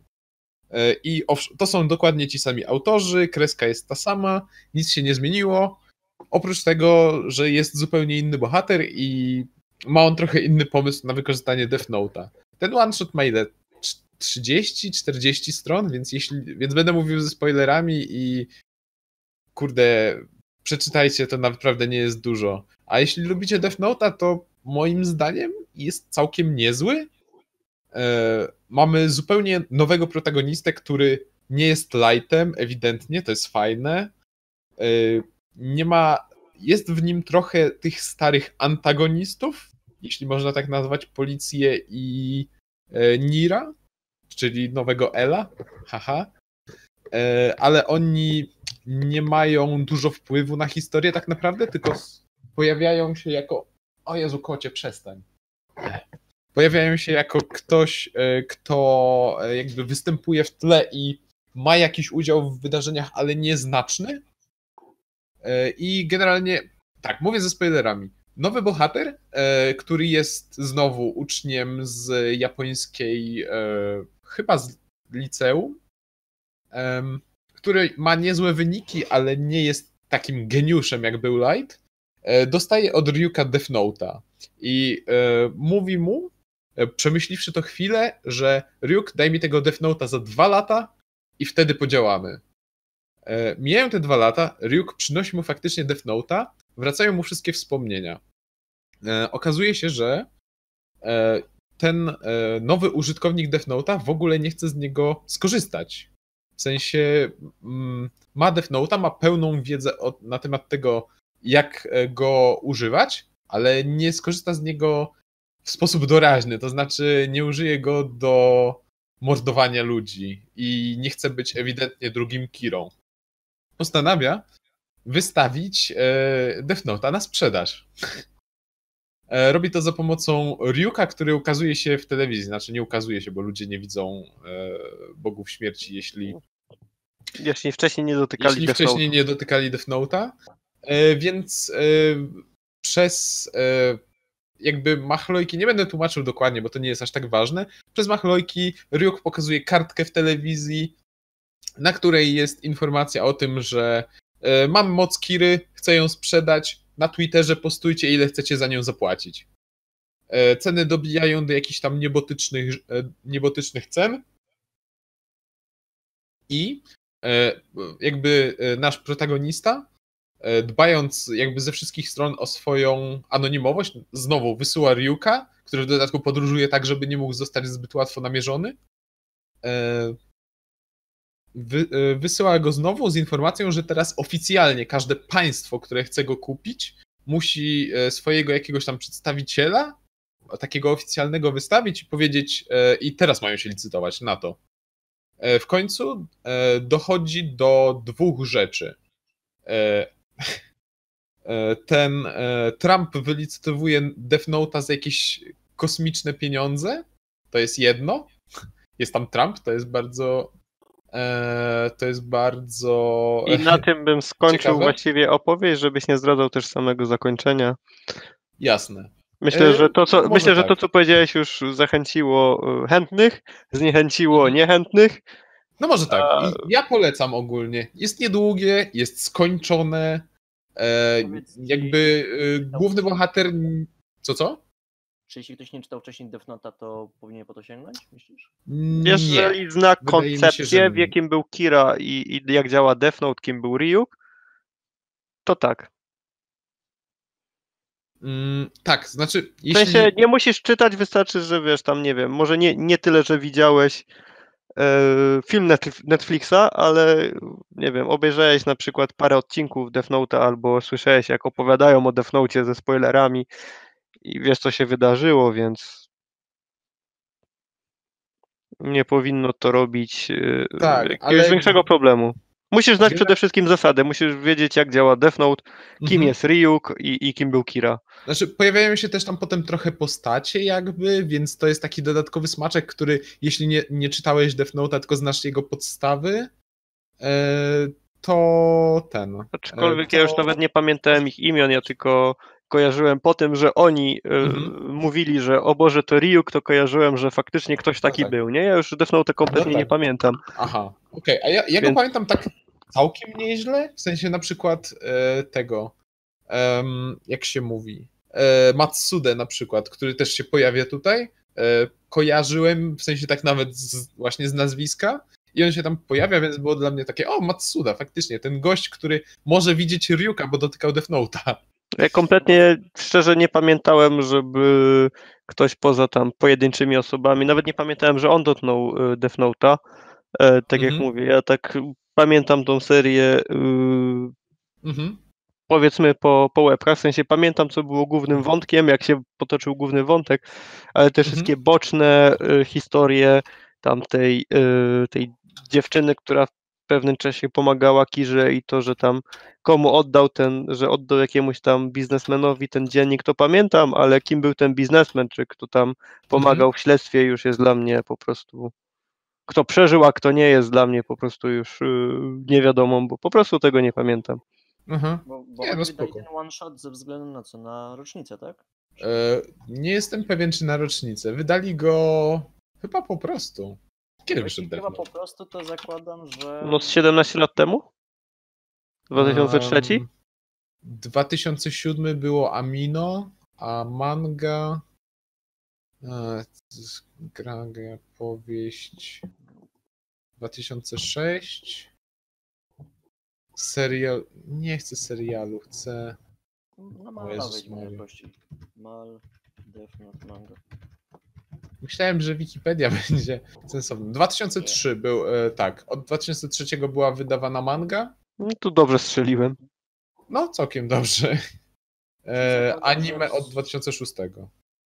E, I to są dokładnie ci sami autorzy, kreska jest ta sama, nic się nie zmieniło, oprócz tego, że jest zupełnie inny bohater i ma on trochę inny pomysł na wykorzystanie Death Note'a. Ten one shot ma ile? Cz- 30-40 stron, więc jeśli, więc będę mówił ze spoilerami i kurde, przeczytajcie, to naprawdę nie jest dużo. A jeśli lubicie Death Note'a, to moim zdaniem jest całkiem niezły. E, mamy zupełnie nowego protagonistę, który nie jest lightem, ewidentnie, to jest fajne. E, nie ma, jest w nim trochę tych starych antagonistów, jeśli można tak nazwać policję i e, Nira, czyli nowego Ela, haha. Ale oni nie mają dużo wpływu na historię tak naprawdę, tylko pojawiają się jako o Jezu, kocie, przestań. Pojawiają się jako ktoś, e, kto e, jakby występuje w tle i ma jakiś udział w wydarzeniach, ale nieznaczny. I generalnie, tak, mówię ze spoilerami. Nowy bohater, który jest znowu uczniem z japońskiej, chyba z liceum, który ma niezłe wyniki, ale nie jest takim geniuszem jak był Light, e, dostaje od Ryuka Death Note'a i e, mówi mu, e, przemyśliwszy to chwilę, że Ryuk daj mi tego Death Note'a za dwa lata i wtedy podziałamy. Mijają te dwa lata, Ryuk przynosi mu faktycznie Death Note'a, wracają mu wszystkie wspomnienia. Okazuje się, że ten nowy użytkownik Death Note'a w ogóle nie chce z niego skorzystać. W sensie mm, ma Death Note'a, ma pełną wiedzę na temat tego, jak e, go używać, ale nie skorzysta z niego w sposób doraźny, to znaczy nie użyje go do mordowania ludzi i nie chce być ewidentnie drugim Kirą. Postanawia wystawić e, Death Note'a na sprzedaż. E, robi to za pomocą Ryuka, który ukazuje się w telewizji. Znaczy nie ukazuje się, bo ludzie nie widzą bogów śmierci, jeśli jeśli wcześniej nie dotykali Jeśli wcześniej nie dotykali Death Note'a, e, więc e, przez e, jakby machlojki, nie będę tłumaczył dokładnie, bo to nie jest aż tak ważne, przez machlojki Ryuk pokazuje kartkę w telewizji, na której jest informacja o tym, że mam moc Kiry, chcę ją sprzedać, na Twitterze postujcie ile chcecie za nią zapłacić. Ceny dobijają do jakichś tam niebotycznych, niebotycznych cen. I E, jakby e, nasz protagonista, e, dbając jakby ze wszystkich stron o swoją anonimowość, znowu wysyła Ryuka, który w dodatku podróżuje tak, żeby nie mógł zostać zbyt łatwo namierzony. Wy, wysyła go znowu z informacją, że teraz oficjalnie każde państwo, które chce go kupić, musi swojego jakiegoś tam przedstawiciela, takiego oficjalnego wystawić i powiedzieć, i teraz mają się licytować na to. E, w końcu e, dochodzi do dwóch rzeczy. E, ten Trump wylicytowuje Death Note'a za jakieś kosmiczne pieniądze. To jest jedno. Jest tam Trump, to jest bardzo. To jest bardzo. I na tym bym skończył ciekawe. właściwie opowieść, żebyś nie zdradzał też samego zakończenia. Jasne. Myślę, że to, co, myślę, tak. że to, co powiedziałeś, już zachęciło e, chętnych, zniechęciło niechętnych. No może tak. A... Ja polecam ogólnie. Jest niedługie, jest skończone. E, jakby e, główny bohater. Co, co? Czy jeśli ktoś nie czytał wcześniej Death Note'a, to powinien po to sięgnąć, myślisz? Jeżeli zna koncepcję, się, że... w jakim był Kira i, i jak działa Death Note, kim był Ryuk, to tak. Mm, tak, znaczy. Jeśli... W sensie nie musisz czytać, wystarczy, że wiesz, tam nie wiem, może nie, nie tyle, że widziałeś film Netflixa, ale nie wiem, obejrzałeś na przykład parę odcinków Death Note'a albo słyszałeś, jak opowiadają o Death Note ze spoilerami i wiesz, co się wydarzyło, więc nie powinno to robić e, tak, jakiegoś ale... większego problemu. Musisz znać przede wszystkim zasadę, musisz wiedzieć jak działa Death Note, kim mhm. jest Ryuk i, i kim był Kira. Znaczy, pojawiają się też tam potem trochę postacie jakby, więc to jest taki dodatkowy smaczek, który jeśli nie, nie czytałeś Death Note, tylko znasz jego podstawy, e, to ten. Aczkolwiek to... ja już nawet nie pamiętałem ich imion, ja tylko kojarzyłem po tym, że oni e, mhm. mówili, że o Boże, to Ryuk, to kojarzyłem, że faktycznie ktoś taki no tak. był, nie? Ja już Death Note kompletnie no tak. nie pamiętam. Aha, okej, okay. a ja, ja Więc... go pamiętam tak całkiem nieźle, w sensie na przykład e, tego, jak się mówi, e, Matsude na przykład, który też się pojawia tutaj, e, kojarzyłem, w sensie tak nawet z, właśnie z nazwiska. I on się tam pojawia, więc było dla mnie takie, o, Matsuda, faktycznie, ten gość, który może widzieć Ryuka, bo dotykał Death Note'a. Ja kompletnie szczerze nie pamiętałem, żeby ktoś poza tam pojedynczymi osobami, nawet nie pamiętałem, że on dotknął y, Death Note'a. E, Tak jak Mhm. mówię, ja tak pamiętam tą serię y, Mhm. powiedzmy po, po łebkach, w sensie pamiętam, co było głównym wątkiem, jak się potoczył główny wątek, ale te Mhm. wszystkie boczne y, historie tamtej tej dziewczyny, która pewnym czasie pomagała Kirze i to, że tam komu oddał ten, że oddał jakiemuś tam biznesmenowi ten dziennik, to pamiętam, ale kim był ten biznesmen, czy kto tam pomagał w śledztwie już jest dla mnie po prostu kto przeżył, a kto nie jest dla mnie po prostu już y, niewiadomą, bo po prostu tego nie pamiętam. Aha. Bo, bo Nie, no spoko. ten one shot ze względu na co? Na rocznicę, tak? E, nie jestem pewien, czy na rocznicę. Wydali go chyba po prostu. Kiedy wyszedł chyba po prostu to zakładam, że... No z 17 lat temu? 2003? Um, 2007 było Amino, a manga. E, gra, gra, powieść. 2006. Serial. Nie chcę serialu, chcę. No wejdźmy Maria. jakości. Mal, Death Note, manga. Myślałem, że Wikipedia [laughs] będzie sensowna. 2003 był, e, tak. Od 2003 była wydawana manga. No tu dobrze strzeliłem. No, całkiem dobrze. E, anime od 2006.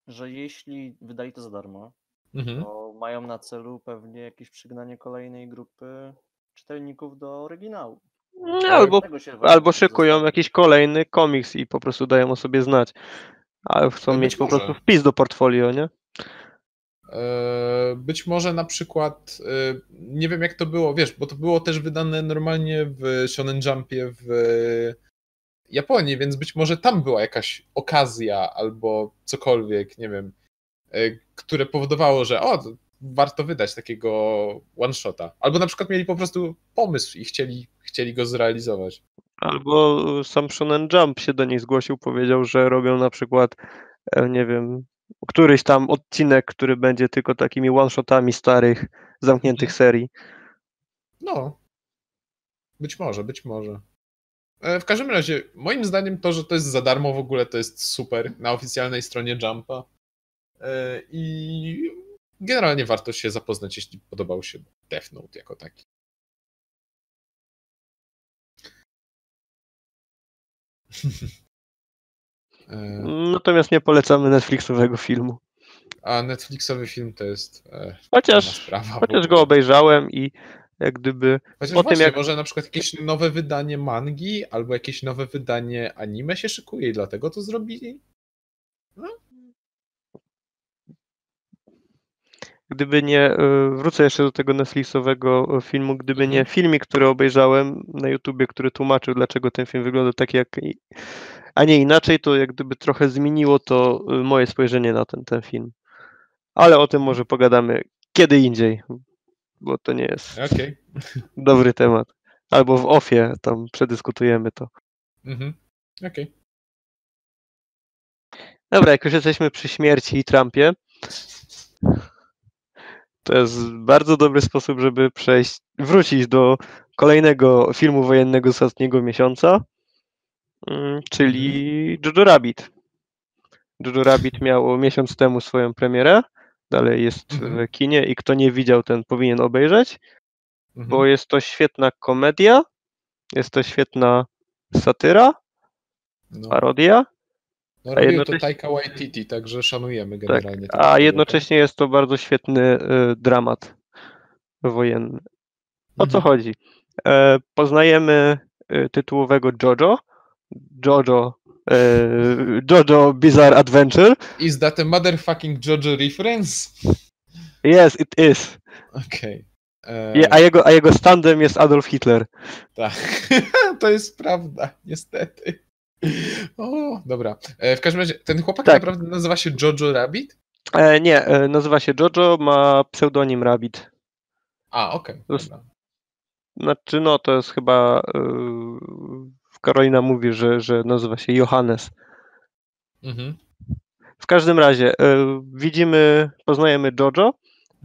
Że jeśli wydali to za darmo, Mhm. to mają na celu pewnie jakieś przygnanie kolejnej grupy czytelników do oryginału. No, Albo, albo szykują jakiś kolejny komiks i po prostu dają o sobie znać. Ale chcą mieć po prostu wpis do portfolio, nie? E, Być może na przykład, e, nie wiem jak to było, wiesz, bo to było też wydane normalnie w Shonen Jumpie w Japonii, więc być może tam była jakaś okazja albo cokolwiek, nie wiem, e, które powodowało, że o, to warto wydać takiego one-shota. Albo na przykład mieli po prostu pomysł i chcieli, chcieli go zrealizować. Albo sam Shonen Jump się do nich zgłosił, powiedział, że robią na przykład, e, nie wiem, któryś tam odcinek, który będzie tylko takimi one-shotami starych, zamkniętych Mhm. serii. No. Być może, być może. E, W każdym razie, moim zdaniem to, że to jest za darmo w ogóle, to jest super na oficjalnej stronie Jumpa. E, I generalnie warto się zapoznać, jeśli podobał się Death Note jako taki. [laughs] E, Natomiast nie polecamy Netflixowego filmu. A Netflixowy film to jest. E, Chociaż, sprawa chociaż go obejrzałem i jak gdyby Chociaż po właśnie, jak- może na przykład jakieś nowe wydanie mangi albo jakieś nowe wydanie anime się szykuje i dlatego to zrobili? Gdyby nie, e, wrócę jeszcze do tego Netflixowego e, filmu, gdyby nie Mhm. filmik, który obejrzałem na YouTubie, który tłumaczył, dlaczego ten film wygląda tak jak, a nie inaczej, to jak gdyby trochę zmieniło to e, moje spojrzenie na ten, ten film. Ale o tym może pogadamy kiedy indziej, bo to nie jest Okej. [laughs] dobry temat. Albo w ofie tam przedyskutujemy to. Mhm. Okej. Dobra, jak już jesteśmy przy śmierci i Trumpie, to jest bardzo dobry sposób, żeby przejść, wrócić do kolejnego filmu wojennego z ostatniego miesiąca, czyli Jojo Rabbit. Jojo Rabbit miało miesiąc temu swoją premierę, dalej jest Mhm. w kinie i kto nie widział, ten powinien obejrzeć, Mhm. bo jest to świetna komedia, jest to świetna satyra, no, parodia, no a jednocześnie- to Taika Waititi, także szanujemy Tak, generalnie. tego a jednocześnie jest to bardzo świetny y, dramat wojenny. O co Mhm. chodzi? E, poznajemy y, tytułowego Jojo. Jojo. E, Jojo Bizarre Adventure. Is that a motherfucking JoJo reference? Yes, it is. Okej. E, Je, a, jego, a jego standem jest Adolf Hitler. Tak, [laughs] to jest prawda, niestety. O, dobra. E, w każdym razie, ten chłopak Tak. naprawdę nazywa się Jojo Rabbit? E, nie, e, nazywa się Jojo, ma pseudonim Rabbit. A, okej. Dobra. Znaczy, no to jest chyba. Karolina mówi, że, że nazywa się Johannes. Mhm. w każdym razie e, widzimy, poznajemy Jojo, Mhm.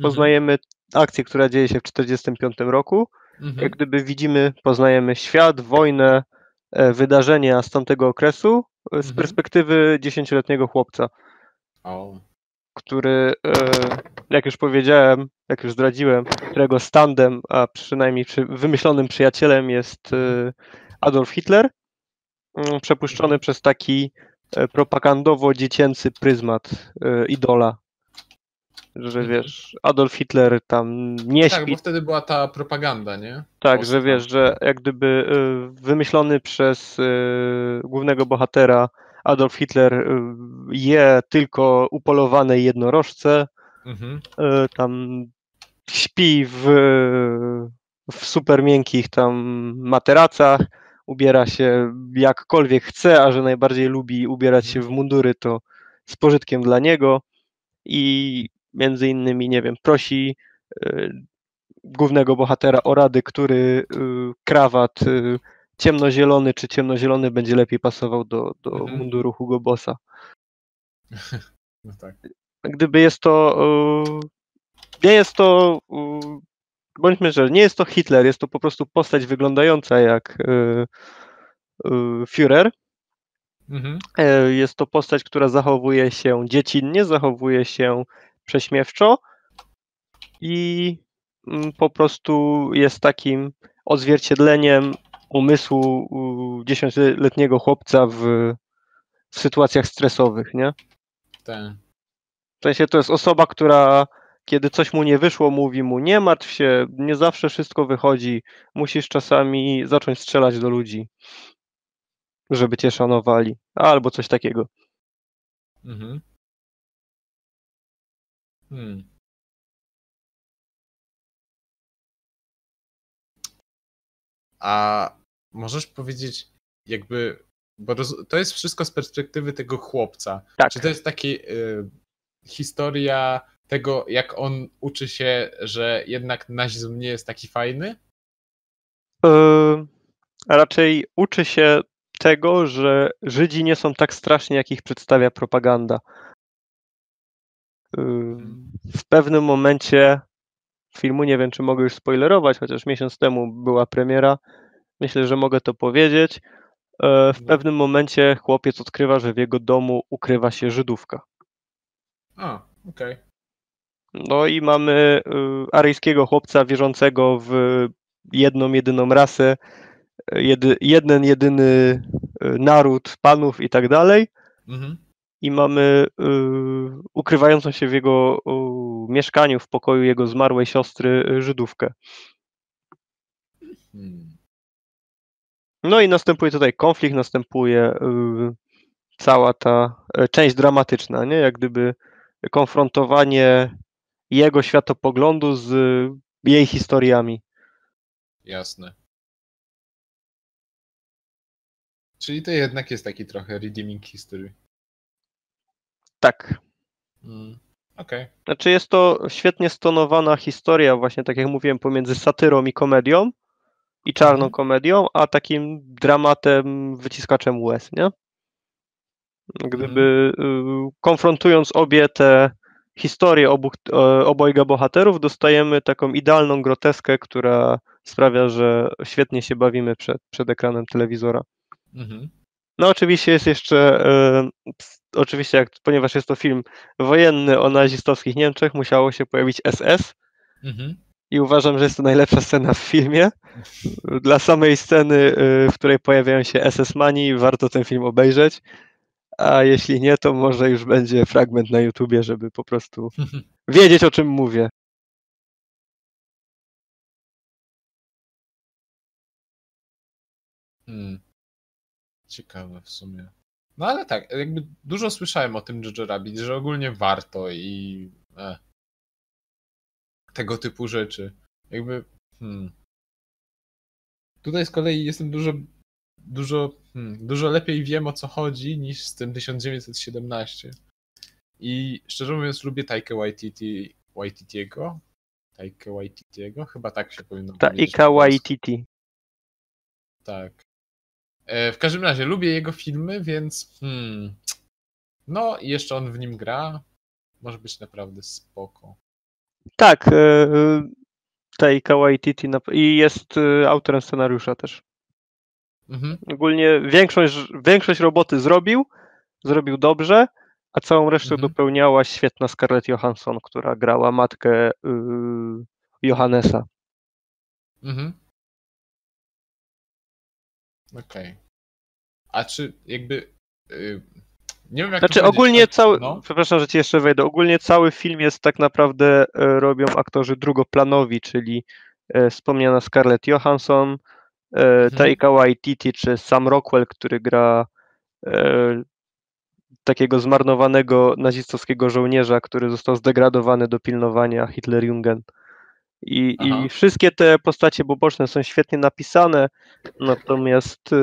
poznajemy akcję, która dzieje się w 1945 roku. Mhm. Jak gdyby widzimy, poznajemy świat, wojnę, e, wydarzenia z tamtego okresu e, z Mhm. perspektywy dziesięcioletniego chłopca, O. który, e, jak już powiedziałem, jak już zdradziłem, którego standem, a przynajmniej przy, wymyślonym przyjacielem jest e, Adolf Hitler, mm, przepuszczony Mhm. przez taki e, propagandowo-dziecięcy pryzmat e, idola. Że Mhm. wiesz, Adolf Hitler tam nie Tak, śpi, bo wtedy była ta propaganda, nie? tak, że wiesz, że jak gdyby y, wymyślony przez głównego bohatera Adolf Hitler je tylko upolowane jednorożce, Mhm. tam śpi w, w super miękkich tam materacach, ubiera się jakkolwiek chce, a że najbardziej lubi ubierać się w mundury, to z pożytkiem dla niego i między innymi, nie wiem, prosi y, głównego bohatera o rady, który y, krawat y, ciemnozielony czy ciemnozielony będzie lepiej pasował do, do Mhm. munduru Hugo Bossa. [laughs] No tak. Gdyby jest to nie jest to bądźmy szczerzy, nie jest to Hitler, jest to po prostu postać wyglądająca jak y, y, Führer. Mhm. E, Jest to postać, która zachowuje się dziecinnie, zachowuje się prześmiewczo i mm, po prostu jest takim odzwierciedleniem umysłu dziesięcioletniego chłopca w, w sytuacjach stresowych, nie? Tak. W sensie to jest osoba, która kiedy coś mu nie wyszło, mówi mu nie martw się, nie zawsze wszystko wychodzi, musisz czasami zacząć strzelać do ludzi, żeby cię szanowali, albo coś takiego. Mhm. Hmm. A możesz powiedzieć, jakby, bo to jest wszystko z perspektywy tego chłopca. Tak. Czy to jest taka y, historia tego, jak on uczy się, że jednak nazizm nie jest taki fajny? Yy, raczej uczy się tego, że Żydzi nie są tak straszni, jak ich przedstawia propaganda. Yy, w pewnym momencie filmu, nie wiem czy mogę już spoilerować, chociaż miesiąc temu była premiera, myślę, że mogę to powiedzieć. Yy, w No. pewnym momencie chłopiec odkrywa, że w jego domu ukrywa się Żydówka. A, okej. No i mamy y, aryjskiego chłopca wierzącego w jedną, jedyną rasę, jedy, jeden, jedyny y, naród panów i tak dalej. Mhm. I mamy y, ukrywającą się w jego y, mieszkaniu, w pokoju jego zmarłej siostry y, Żydówkę. Hmm. No i następuje tutaj konflikt, następuje y, cała ta część dramatyczna, nie? Jak gdyby konfrontowanie jego światopoglądu z y, jej historiami. Jasne. Czyli to jednak jest taki trochę redeeming history. Tak. Mm. Okej. Znaczy jest to świetnie stonowana historia, właśnie tak jak mówiłem, pomiędzy satyrą i komedią i czarną Mhm. komedią, a takim dramatem, wyciskaczem łez, nie? Gdyby y, konfrontując obie te historie obu, e, obojga bohaterów, dostajemy taką idealną groteskę, która sprawia, że świetnie się bawimy przed, przed ekranem telewizora. Mhm. No oczywiście jest jeszcze, e, oczywiście jak, ponieważ jest to film wojenny o nazistowskich Niemczech, musiało się pojawić SS Mhm. i uważam, że jest to najlepsza scena w filmie. Dla samej sceny, y, w której pojawiają się SS-mani, warto ten film obejrzeć, a jeśli nie, to może już będzie fragment na YouTubie, żeby po prostu wiedzieć o czym mówię. Hmm. Ciekawe w sumie. No ale tak, jakby dużo słyszałem o tym Jojo Rabbit, że ogólnie warto i e, tego typu rzeczy. Jakby hmm. Tutaj z kolei jestem dużo dużo, hmm, dużo lepiej wiem o co chodzi niż z tym 1917. I szczerze mówiąc lubię Taika Waititi, Waititiego. Taika Waititiego? Chyba tak się powinno Ta powiedzieć. Ika Waititi. Tak. E, w każdym razie lubię jego filmy, więc hmm, No i jeszcze on w nim gra. Może być naprawdę spoko. Tak, e, Taika Waititi i jest e, autorem scenariusza też. Mhm. Ogólnie większość, większość roboty zrobił, zrobił dobrze, a całą resztę Mhm. dopełniała świetna Scarlett Johansson, która grała matkę yy, Johannesa. Mhm. Okej. A czy jakby. y, nie wiem jak. Znaczy ogólnie tak, cały, No. przepraszam, że ci jeszcze wejdę, ogólnie cały film jest tak naprawdę, e, robią aktorzy drugoplanowi, czyli e, wspomniana Scarlett Johansson, Mhm. Taika Waititi czy Sam Rockwell, który gra e, takiego zmarnowanego nazistowskiego żołnierza, który został zdegradowany do pilnowania Hitlerjungen. I. I wszystkie te postacie boczne są świetnie napisane, natomiast y,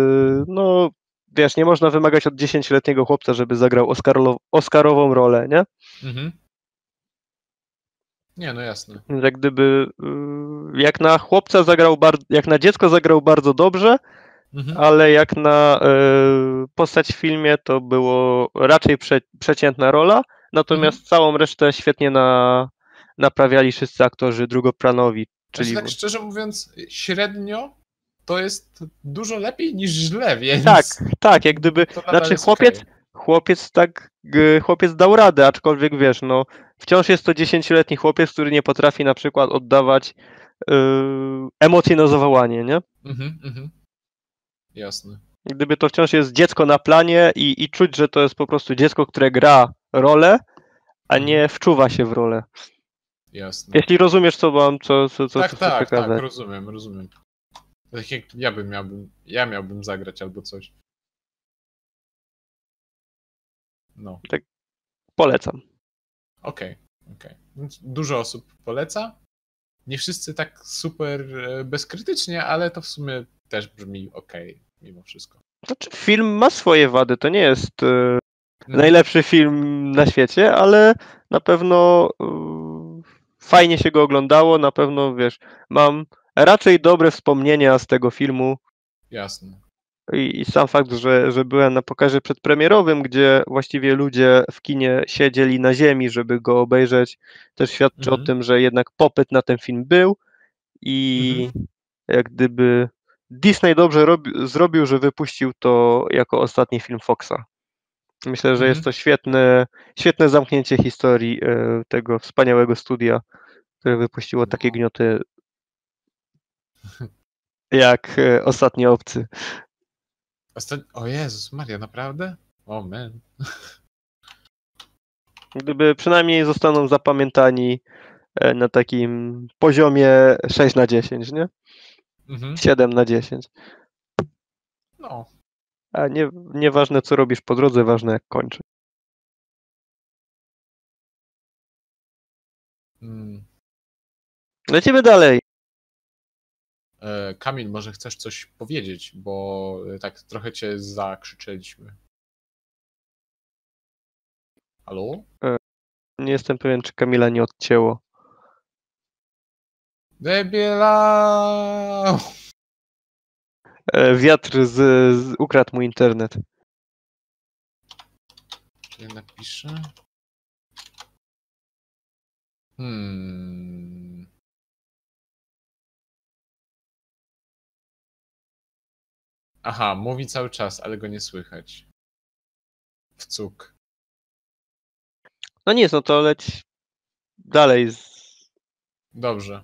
no wiesz, nie można wymagać od 10-letniego chłopca, żeby zagrał Oscarlo- Oscarową rolę, nie? Mhm. Nie, no jasne. Jak gdyby y, jak na chłopca zagrał jak na dziecko zagrał bardzo dobrze, Mhm. ale jak na y, postać w filmie to było raczej prze, przeciętna rola, natomiast Mhm. całą resztę świetnie na, naprawiali wszyscy aktorzy drugoplanowi, Czyli czyli tak szczerze mówiąc, średnio to jest dużo lepiej niż źle, więc. tak, tak, jak gdyby znaczy chłopiec, okej. Chłopiec tak, chłopiec dał radę, aczkolwiek wiesz, no wciąż jest to 10-letni chłopiec, który nie potrafi na przykład oddawać yy, emocje na zawołanie, nie? Mhm, mhm. Jasne. Gdyby to wciąż jest dziecko na planie i, i czuć, że to jest po prostu dziecko, które gra rolę, a Mhm. nie wczuwa się w rolę. Jasne. Jeśli rozumiesz, co mam, co, co, co, tak, co tak, tak, rozumiem, rozumiem. Tak jak ja bym miałbym, ja miałbym zagrać albo coś. No, Polecam. okej, okej. Więc Dużo osób poleca. Nie wszyscy tak super e, bezkrytycznie, ale to w sumie też brzmi okej, mimo wszystko. Znaczy, film ma swoje wady, to nie jest Mhm. najlepszy film na świecie, ale na pewno e, fajnie się go oglądało, na pewno, wiesz, mam raczej dobre wspomnienia z tego filmu Jasne. I, i sam fakt, że, że byłem na pokazie przedpremierowym, gdzie właściwie ludzie w kinie siedzieli na ziemi, żeby go obejrzeć, też świadczy Mhm. o tym, że jednak popyt na ten film był i Mhm. jak gdyby Disney dobrze robi, zrobił, że wypuścił to jako ostatni film Foxa. Myślę, że Mhm. jest to świetne, świetne zamknięcie historii e, tego wspaniałego studia, które wypuściło takie No. gnioty [laughs] jak e, Ostatni Obcy. Osta- o Jezus Maria, naprawdę? O man. Gdyby przynajmniej zostaną zapamiętani e, na takim poziomie 6 na 10, nie? Mhm. 7 na 10. No, A nie, nieważne co robisz po drodze, ważne jak kończy. mm. Lecimy dalej. E, Kamil, może chcesz coś powiedzieć, bo e, tak trochę cię zakrzyczeliśmy. Halo? Nie jestem pewien, czy Kamila nie odcięło. Debila! E, Wiatr z, z, ukradł mu internet. Czy ja napiszę? Hmm. Aha, mówi cały czas, ale go nie słychać. W cuk. No nic, no to leć dalej z, Dobrze.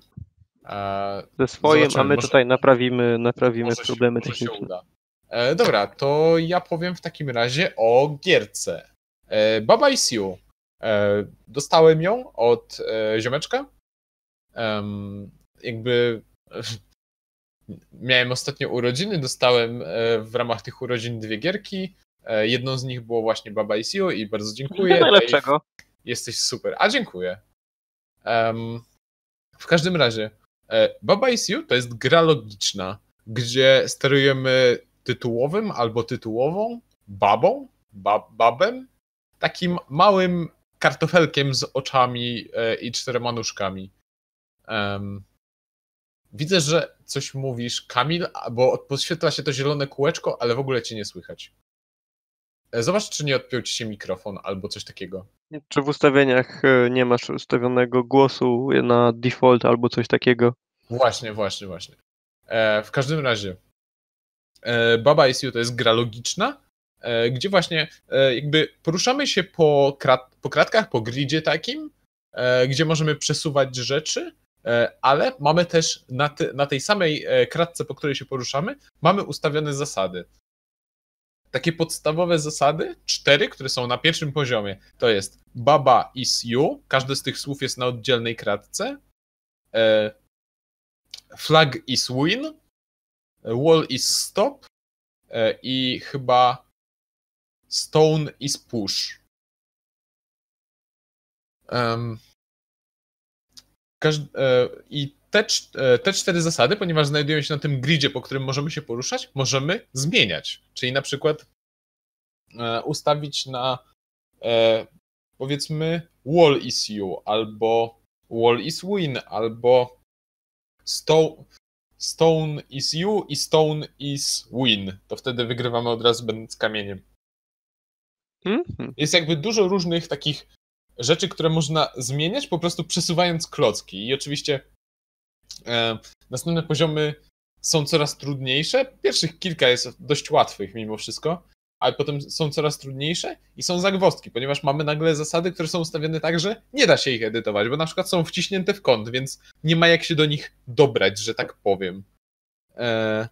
E, ze swoim, a my może- tutaj naprawimy, naprawimy może się, problemy się techniczne. uda. E, dobra, to ja powiem w takim razie o gierce. E, Baba is You. E, dostałem ją od e, ziomeczka. Em, jakby miałem ostatnio urodziny, dostałem e, w ramach tych urodzin dwie gierki. E, jedną z nich było właśnie Baba is You i bardzo dziękuję. No najlepszego. Jesteś super. A dziękuję. Em, w każdym razie, e, Baba is You to jest gra logiczna, gdzie sterujemy tytułowym albo tytułową babą, ba babem, takim małym kartofelkiem z oczami i czterema nóżkami. Em, widzę, że coś mówisz, Kamil, bo podświetla się to zielone kółeczko, ale w ogóle cię nie słychać. E, Zobacz, czy nie odpiął ci się mikrofon albo coś takiego. Czy w ustawieniach e, nie masz ustawionego głosu na default albo coś takiego? Właśnie, właśnie, właśnie. E, w każdym razie, e, Baba You to jest gra logiczna, e, gdzie właśnie e, jakby poruszamy się po, krat, po kratkach, po gridzie takim, gdzie możemy przesuwać rzeczy, ale mamy też na, na tej samej e, kratce, po której się poruszamy, mamy ustawione zasady. Takie podstawowe zasady, cztery, które są na pierwszym poziomie, to jest Baba is you, każde z tych słów jest na oddzielnej kratce, e, Flag is win, wall is stop e, i chyba stone is push. Każd- e, I te, e, te cztery zasady, ponieważ znajdują się na tym gridzie, po którym możemy się poruszać, możemy zmieniać. Czyli na przykład e, ustawić na powiedzmy wall is you, albo wall is win, albo stone, stone is you i stone is win. To wtedy wygrywamy od razu będąc kamieniem. Mhm. Jest jakby dużo różnych takich rzeczy, które można zmieniać po prostu przesuwając klocki. I oczywiście e, następne poziomy są coraz trudniejsze. Pierwszych kilka jest dość łatwych mimo wszystko, ale potem są coraz trudniejsze i są zagwozdki, ponieważ mamy nagle zasady, które są ustawione tak, że nie da się ich edytować, bo na przykład są wciśnięte w kąt, więc nie ma jak się do nich dobrać, że tak powiem. E,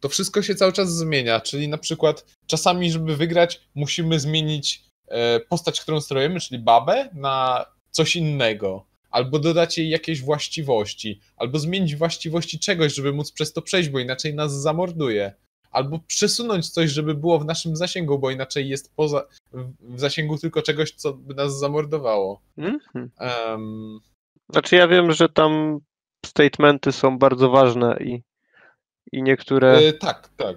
to wszystko się cały czas zmienia, czyli na przykład czasami, żeby wygrać, musimy zmienić postać, którą sterujemy, czyli babę, na coś innego. Albo dodać jej jakieś właściwości, albo zmienić właściwości czegoś, żeby móc przez to przejść, bo inaczej nas zamorduje. Albo przesunąć coś, żeby było w naszym zasięgu, bo inaczej jest poza, w- zasięgu tylko czegoś, co by nas zamordowało. Mhm. Em, Znaczy ja wiem, że tam statementy są bardzo ważne i, i niektóre e, tak, tak.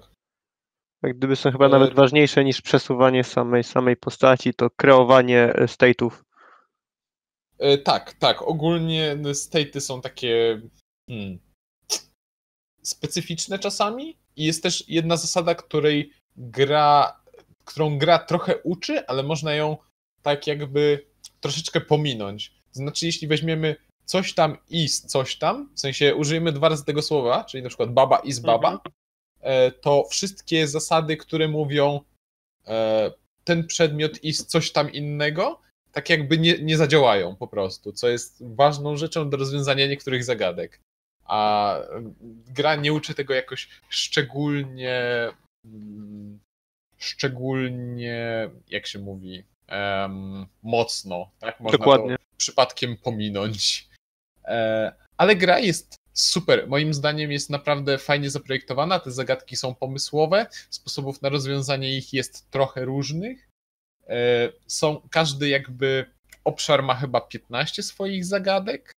Jak gdyby są chyba e- nawet ważniejsze niż przesuwanie samej, samej postaci, to kreowanie e, state'ów. E, tak, tak. Ogólnie staty są takie hmm, specyficzne czasami i jest też jedna zasada, której gra, którą gra trochę uczy, ale można ją tak jakby troszeczkę pominąć. Znaczy, jeśli weźmiemy coś tam is coś tam, w sensie użyjemy dwa razy tego słowa, czyli na przykład baba is baba, e, to wszystkie zasady, które mówią e, ten przedmiot is coś tam innego, tak jakby nie, nie zadziałają po prostu, co jest ważną rzeczą do rozwiązania niektórych zagadek. A gra nie uczy tego jakoś szczególnie mm, szczególnie, jak się mówi, em, mocno, tak? Można Dokładnie. to przypadkiem pominąć. E, ale gra jest super. Moim zdaniem jest naprawdę fajnie zaprojektowana. Te zagadki są pomysłowe. Sposobów na rozwiązanie ich jest trochę różnych. E, Są, każdy jakby obszar ma chyba 15 swoich zagadek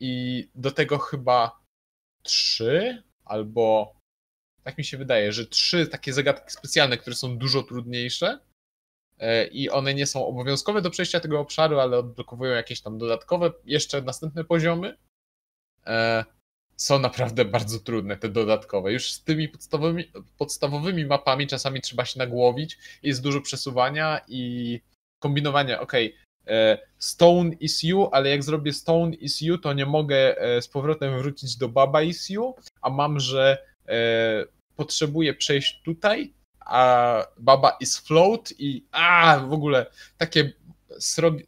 i do tego chyba 3 albo tak mi się wydaje, że trzy takie zagadki specjalne, które są dużo trudniejsze e, i one nie są obowiązkowe do przejścia tego obszaru, ale odblokowują jakieś tam dodatkowe, jeszcze następne poziomy. Są naprawdę bardzo trudne te dodatkowe. Już z tymi podstawowymi, podstawowymi mapami czasami trzeba się nagłowić, jest dużo przesuwania i kombinowania. Okej, e, Stone is you, ale jak zrobię Stone is you, to nie mogę e, z powrotem wrócić do Baba is you, a mam, że e, potrzebuję przejść tutaj, a Baba is float i a w ogóle takie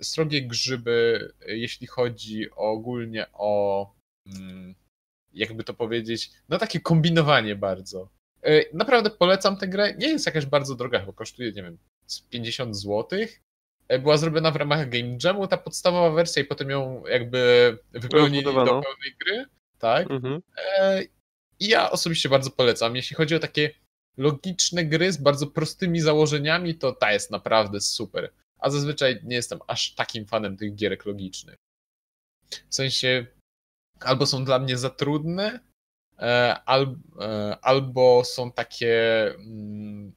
srogie, grzyby, jeśli chodzi ogólnie o mm, jakby to powiedzieć, no takie kombinowanie bardzo. E, Naprawdę polecam tę grę. Nie jest jakaś bardzo droga, chyba kosztuje, nie wiem, z 50 zł. Była zrobiona w ramach Game Jamu, ta podstawowa wersja i potem ją jakby wypełnili do pełnej gry. Tak. Mhm. E, I ja osobiście bardzo polecam. Jeśli chodzi o takie logiczne gry z bardzo prostymi założeniami, to ta jest naprawdę super. A zazwyczaj nie jestem aż takim fanem tych gierek logicznych. W sensie albo są dla mnie za trudne, e, al, e, albo są takie mm,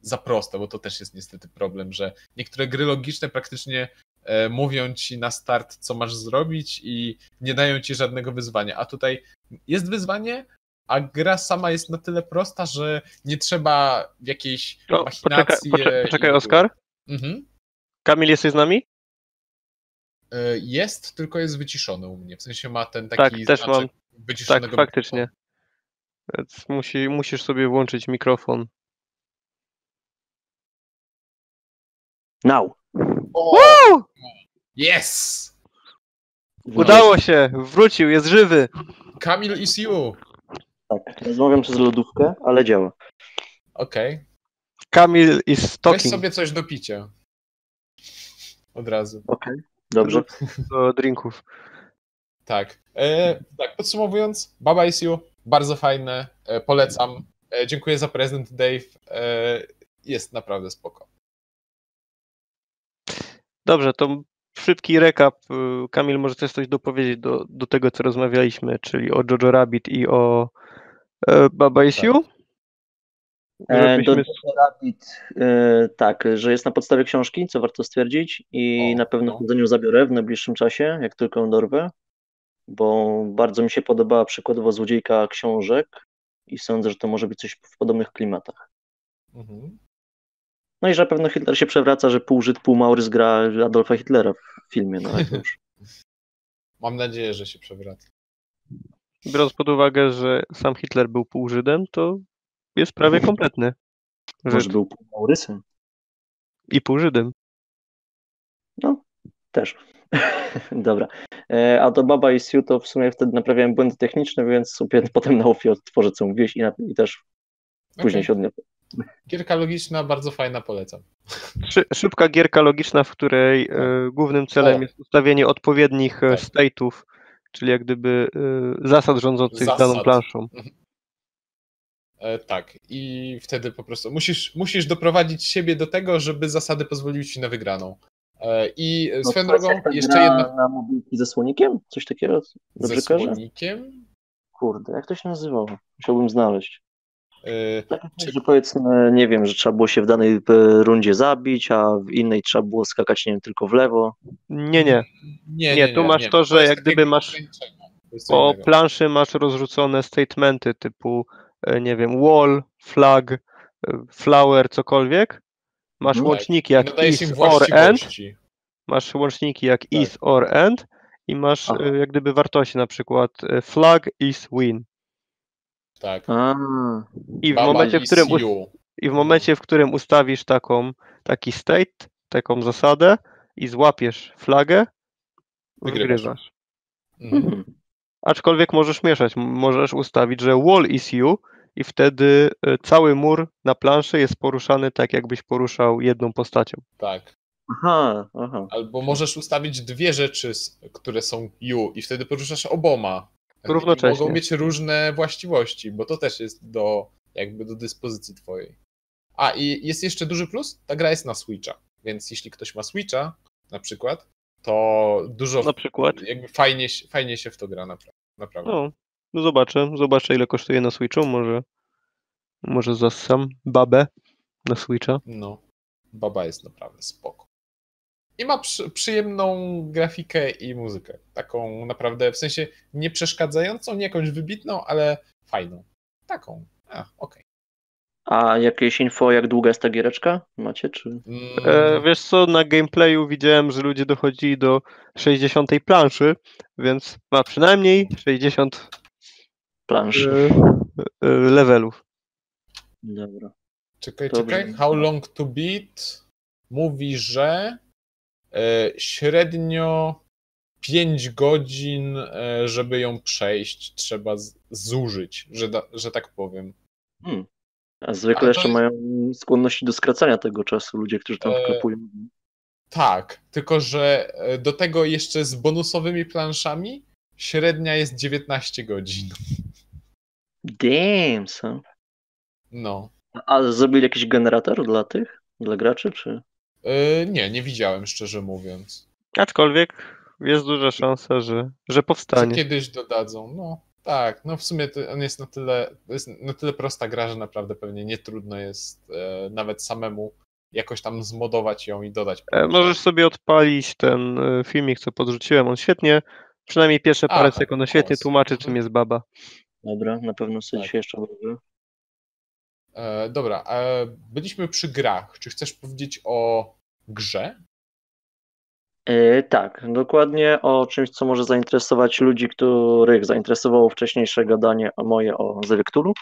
za proste, bo to też jest niestety problem, że niektóre gry logiczne praktycznie e, mówią ci na start, co masz zrobić i nie dają ci żadnego wyzwania. A tutaj jest wyzwanie, a gra sama jest na tyle prosta, że nie trzeba w jakiejś O, poczekaj, machinacji. poczekaj, poczekaj i- Oskar. Mhm. Kamil, jesteś z nami? Y, Jest, tylko jest wyciszony u mnie. W sensie ma ten Tak, taki też mam. znaczek wyciszonego Tak, faktycznie. Więc musi, musisz sobie włączyć mikrofon. Now. O, yes! Udało się! Wrócił, jest żywy! Kamil is you. Tak, rozmawiam przez lodówkę, ale działa. Okej. Kamil is Weź talking sobie coś do picia. Od razu. Okej. Dobrze. do drinków. Tak. E, tak, podsumowując, Baba is You, bardzo fajne, e, polecam. E, dziękuję za prezent, Dave. E, jest naprawdę spoko. Dobrze, to szybki recap. Y, Kamil, może chcesz coś dopowiedzieć do, do tego, co rozmawialiśmy, czyli o Jojo Rabbit i o e, Baba is Tak. You? E, do Żebyśmy... Jojo Rabbit, e, tak, że jest na podstawie książki, co warto stwierdzić i O, na pewno no. no. ją zabiorę w najbliższym czasie, jak tylko ją dorwę, bo bardzo mi się podobała przykładowo złodziejka książek i sądzę, że to może być coś w podobnych klimatach. Mhm. No i że na pewno Hitler się przewraca, że pół Żyd, pół Maurys gra Adolfa Hitlera w filmie, no już. [laughs] Mam nadzieję, że się przewraca. Biorąc pod uwagę, że sam Hitler był pół Żydem, to jest prawie kompletny. Może Żyd był pół Maurysem. i pół Żydem. No, też. [laughs] Dobra. E, A do Baba i Siu to w sumie wtedy naprawiałem błędy techniczne, więc sobie [laughs] potem na UFI odtworzę co mówiłeś i, na, i też później Okej. się odniosę. Gierka logiczna, bardzo fajna, polecam. Szy, szybka gierka logiczna, w której e, głównym celem O. jest ustawienie odpowiednich e, Tak. state'ów, czyli jak gdyby e, zasad rządzących Zasad. daną planszą. E, tak. I wtedy po prostu musisz, musisz doprowadzić siebie do tego, żeby zasady pozwoliły ci na wygraną. E, I No, swoją to drogą, jeszcze jedna Na mobilki ze słonikiem? Coś takiego? Dobrze ze słonikiem. Kurde, jak to się nazywało? Musiałbym znaleźć. E, Tak, że powiedzmy, nie wiem, że trzeba było się w danej e, rundzie zabić, a w innej trzeba było skakać, nie wiem, tylko w lewo. Nie, nie. Nie, Nie, tu masz to, że jest jak gdyby masz. To Po planszy masz rozrzucone statementy typu, e, nie wiem, wall, flag, e, flower, cokolwiek. Masz Mhm. łączniki jak is or end, masz łączniki jak is or end i masz Aha. e, jak gdyby wartości, na przykład e, flag is win. Tak. A, I w Baba momencie, w którym, i w momencie, w którym ustawisz taką, taki state, taką zasadę i złapiesz flagę, Wygrywasz. wygrywasz. Mhm. Aczkolwiek możesz mieszać. Możesz ustawić, że wall is you i wtedy e, cały mur na planszy jest poruszany tak, jakbyś poruszał jedną postacią. Tak. Aha, aha. Albo możesz ustawić dwie rzeczy, które są you i wtedy poruszasz oboma. I Równocześnie. Mogą mieć różne właściwości, bo to też jest do jakby do dyspozycji twojej. A i jest jeszcze duży plus, ta gra jest na Switcha, więc jeśli ktoś ma Switcha na przykład, to dużo Na przykład. jakby fajnie, się- fajnie się w to gra naprawdę. No, no zobaczę. Zobaczę, ile kosztuje na Switchu. Może, może zassam babę na Switcha. No, baba jest naprawdę spoko. I ma przy, przyjemną grafikę i muzykę. Taką naprawdę, w sensie nie przeszkadzającą, nie jakąś wybitną, ale fajną. Taką. A, okej. A jakieś info, jak długa jest ta giereczka? Macie, czy? E, wiesz co, na gameplayu widziałem, że ludzie dochodzili do 60 planszy, więc ma przynajmniej 60 Plansz. e, e, levelów. Dobra. czekaj, dobrze. czekaj. How long to beat mówi, że e, średnio 5 godzin, e, żeby ją przejść, trzeba z, zużyć, że, da, że tak powiem. Hmm. A zwykle Ale jeszcze jest- mają skłonności do skracania tego czasu ludzie, którzy tam E, wklepują. Tak, tylko że e, do tego jeszcze z bonusowymi planszami średnia jest 19 godzin. Damn, son. No. A zrobili jakiś generator dla tych? Dla graczy, czy? E, nie, nie widziałem szczerze mówiąc. Aczkolwiek jest duża szansa, że, że Że powstanie. kiedyś dodadzą. No tak, no w sumie to on jest na tyle, to jest na tyle prosta gra, że naprawdę pewnie nie trudno jest e, nawet samemu jakoś tam zmodować ją i dodać. E, Możesz sobie odpalić ten e, filmik, co podrzuciłem. On świetnie, przynajmniej pierwsze A, parę tak, sekund, on świetnie głos. tłumaczy, czym jest baba. Dobra, na pewno sobie Tak. jeszcze obrobię. E, dobra, e, byliśmy przy grach. Czy chcesz powiedzieć o grze? E, tak, dokładnie o czymś, co może zainteresować ludzi, których zainteresowało wcześniejsze gadanie moje o Zewiktulu,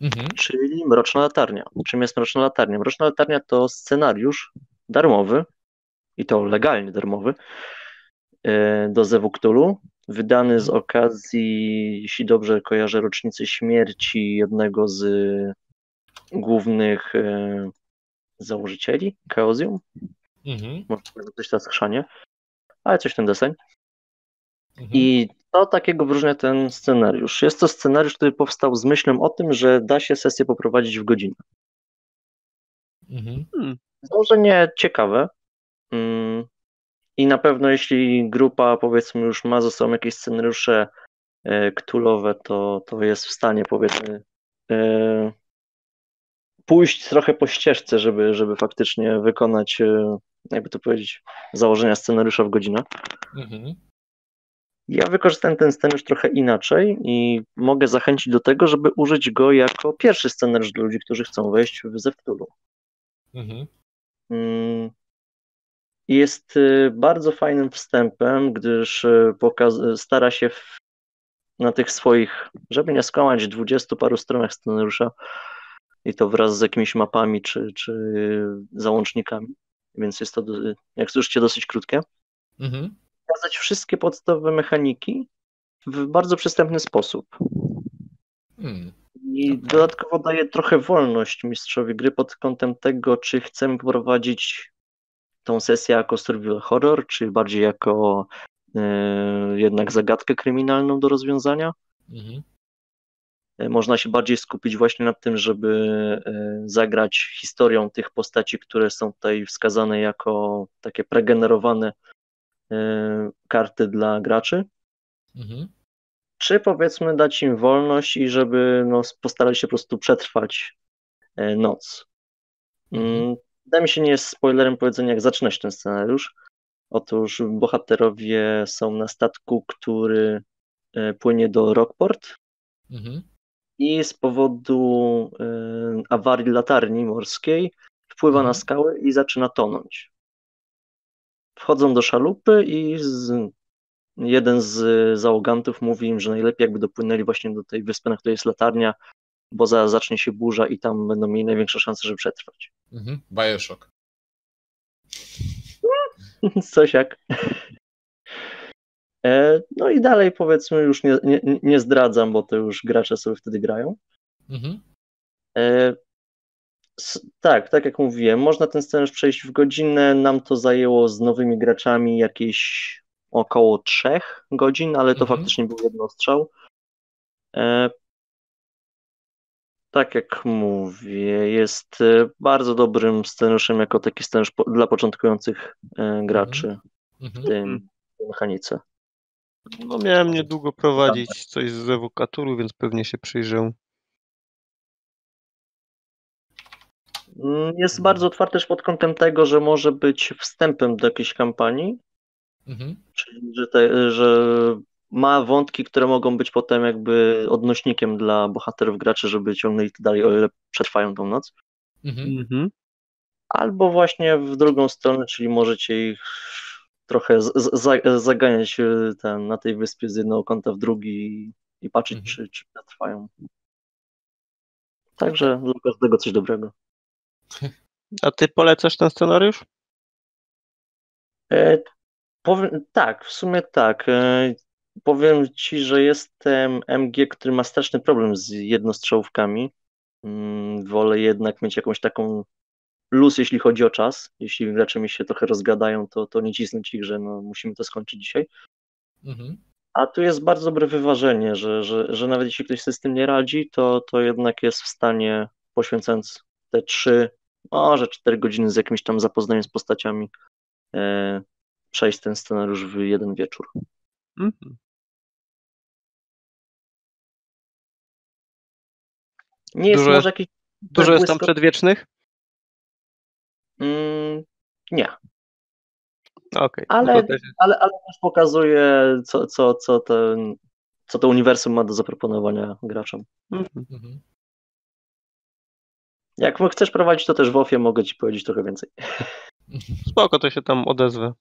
Mhm. czyli Mroczna Latarnia. Czym jest Mroczna Latarnia? Mroczna Latarnia to scenariusz darmowy, i to legalnie darmowy, e, do Zevuktulu, wydany z okazji, jeśli dobrze kojarzę, rocznicy śmierci jednego z głównych e, założycieli Chaosium. Mhm. Może coś teraz chrzanie, ale coś ten deseń. Mhm. I to takiego wyróżnia ten scenariusz. Jest to scenariusz, który powstał z myślą o tym, że da się sesję poprowadzić w godzinę. Mhm. Założenie ciekawe. Mm, I na pewno jeśli grupa powiedzmy już ma ze sobą jakieś scenariusze e, ktulowe, to, to jest w stanie powiedzmy e, pójść trochę po ścieżce, żeby, żeby faktycznie wykonać, e, jakby to powiedzieć, założenia scenariusza w godzinę. Mhm. Ja wykorzystałem ten scenariusz trochę inaczej i mogę zachęcić do tego, żeby użyć go jako pierwszy scenariusz dla ludzi, którzy chcą wejść w Zewktulu. Mhm. Mm, Jest y, bardzo fajnym wstępem, gdyż y, pokaz- stara się w, na tych swoich, żeby nie skłamać, dwudziestu paru stronach scenariusza i to wraz z jakimiś mapami czy, czy załącznikami, więc jest to, jak słyszycie, dosyć krótkie. Mhm. Pokazać wszystkie podstawowe mechaniki w bardzo przystępny sposób. Hmm. I Okej. dodatkowo daje trochę wolność mistrzowi gry pod kątem tego, czy chcemy poprowadzić tą sesję jako survival horror, czy bardziej jako e, jednak zagadkę kryminalną do rozwiązania. Mhm. E, Można się bardziej skupić właśnie na tym, żeby e, zagrać historią tych postaci, które są tutaj wskazane jako takie pregenerowane e, karty dla graczy. Mhm. czy powiedzmy dać im wolność i żeby no, postarali się po prostu przetrwać noc. Mm, Wydaje mi się, nie jest spoilerem powiedzenia, jak zaczynać ten scenariusz. Otóż bohaterowie są na statku, który płynie do Rockport Mhm. I z powodu e, awarii latarni morskiej wpływa na Mhm. skały i zaczyna tonąć. Wchodzą do szalupy i z, jeden z załogantów mówi im, że najlepiej jakby dopłynęli właśnie do tej wyspy, na której jest latarnia, bo zaraz zacznie się burza i tam będą mieli największe szanse, żeby przetrwać. Mhm. Bioshock. Coś jak. E, No i dalej powiedzmy już nie, nie, nie zdradzam, bo to już gracze sobie wtedy grają. Mhm. E, Tak, tak jak mówiłem, można ten scenariusz przejść w godzinę. Nam to zajęło z nowymi graczami jakieś około trzech godzin, ale to Mhm. faktycznie był jednostrzał. E, Tak jak mówię, jest e, bardzo dobrym scenariuszem jako taki scenariusz dla początkujących graczy w Mhm. tym w mechanice. No miałem niedługo prowadzić coś z ewokaturu, więc pewnie się przyjrzę. Mm, Jest bardzo otwarty też pod kątem tego, że może być wstępem do jakiejś kampanii, Mhm. czyli że, te, że ma wątki, które mogą być potem jakby odnośnikiem dla bohaterów graczy, żeby ciągnęli to dalej, o ile przetrwają tą noc. Mhm. Mhm. Albo właśnie w drugą stronę, czyli możecie ich trochę z, z, za- zaganiać e, ten, na tej wyspie z jednego kąta w drugi i patrzeć, Mhm. czy, czy przetrwają. Także dla każdego coś dobrego. A ty polecasz ten scenariusz? E, powiem, tak, w sumie tak. E, powiem ci, że jestem MG, który ma straszny problem z jednostrzałówkami. Mm, wolę jednak mieć jakąś taką luz, jeśli chodzi o czas. Jeśli gracze mi się trochę rozgadają, to, to nie cisnąć ich, że no, musimy to skończyć dzisiaj. Mhm. A tu jest bardzo dobre wyważenie, że, że, że nawet jeśli ktoś sobie z tym nie radzi, to, to jednak jest w stanie, poświęcając te trzy, może cztery godziny z jakimś tam zapoznaniem z postaciami, e, przejść ten scenariusz w jeden wieczór. Mhm. Nie jest Dużo- może jakiś. Dużo jest tam przedwiecznych? Mm, nie. Ale- No to też- ale, ale też pokazuje, co, co, co ten co to uniwersum ma do zaproponowania graczom. Mhm. Mhm. Jak chcesz prowadzić to też w ofie, mogę ci powiedzieć trochę więcej. Spoko, to się tam odezwę.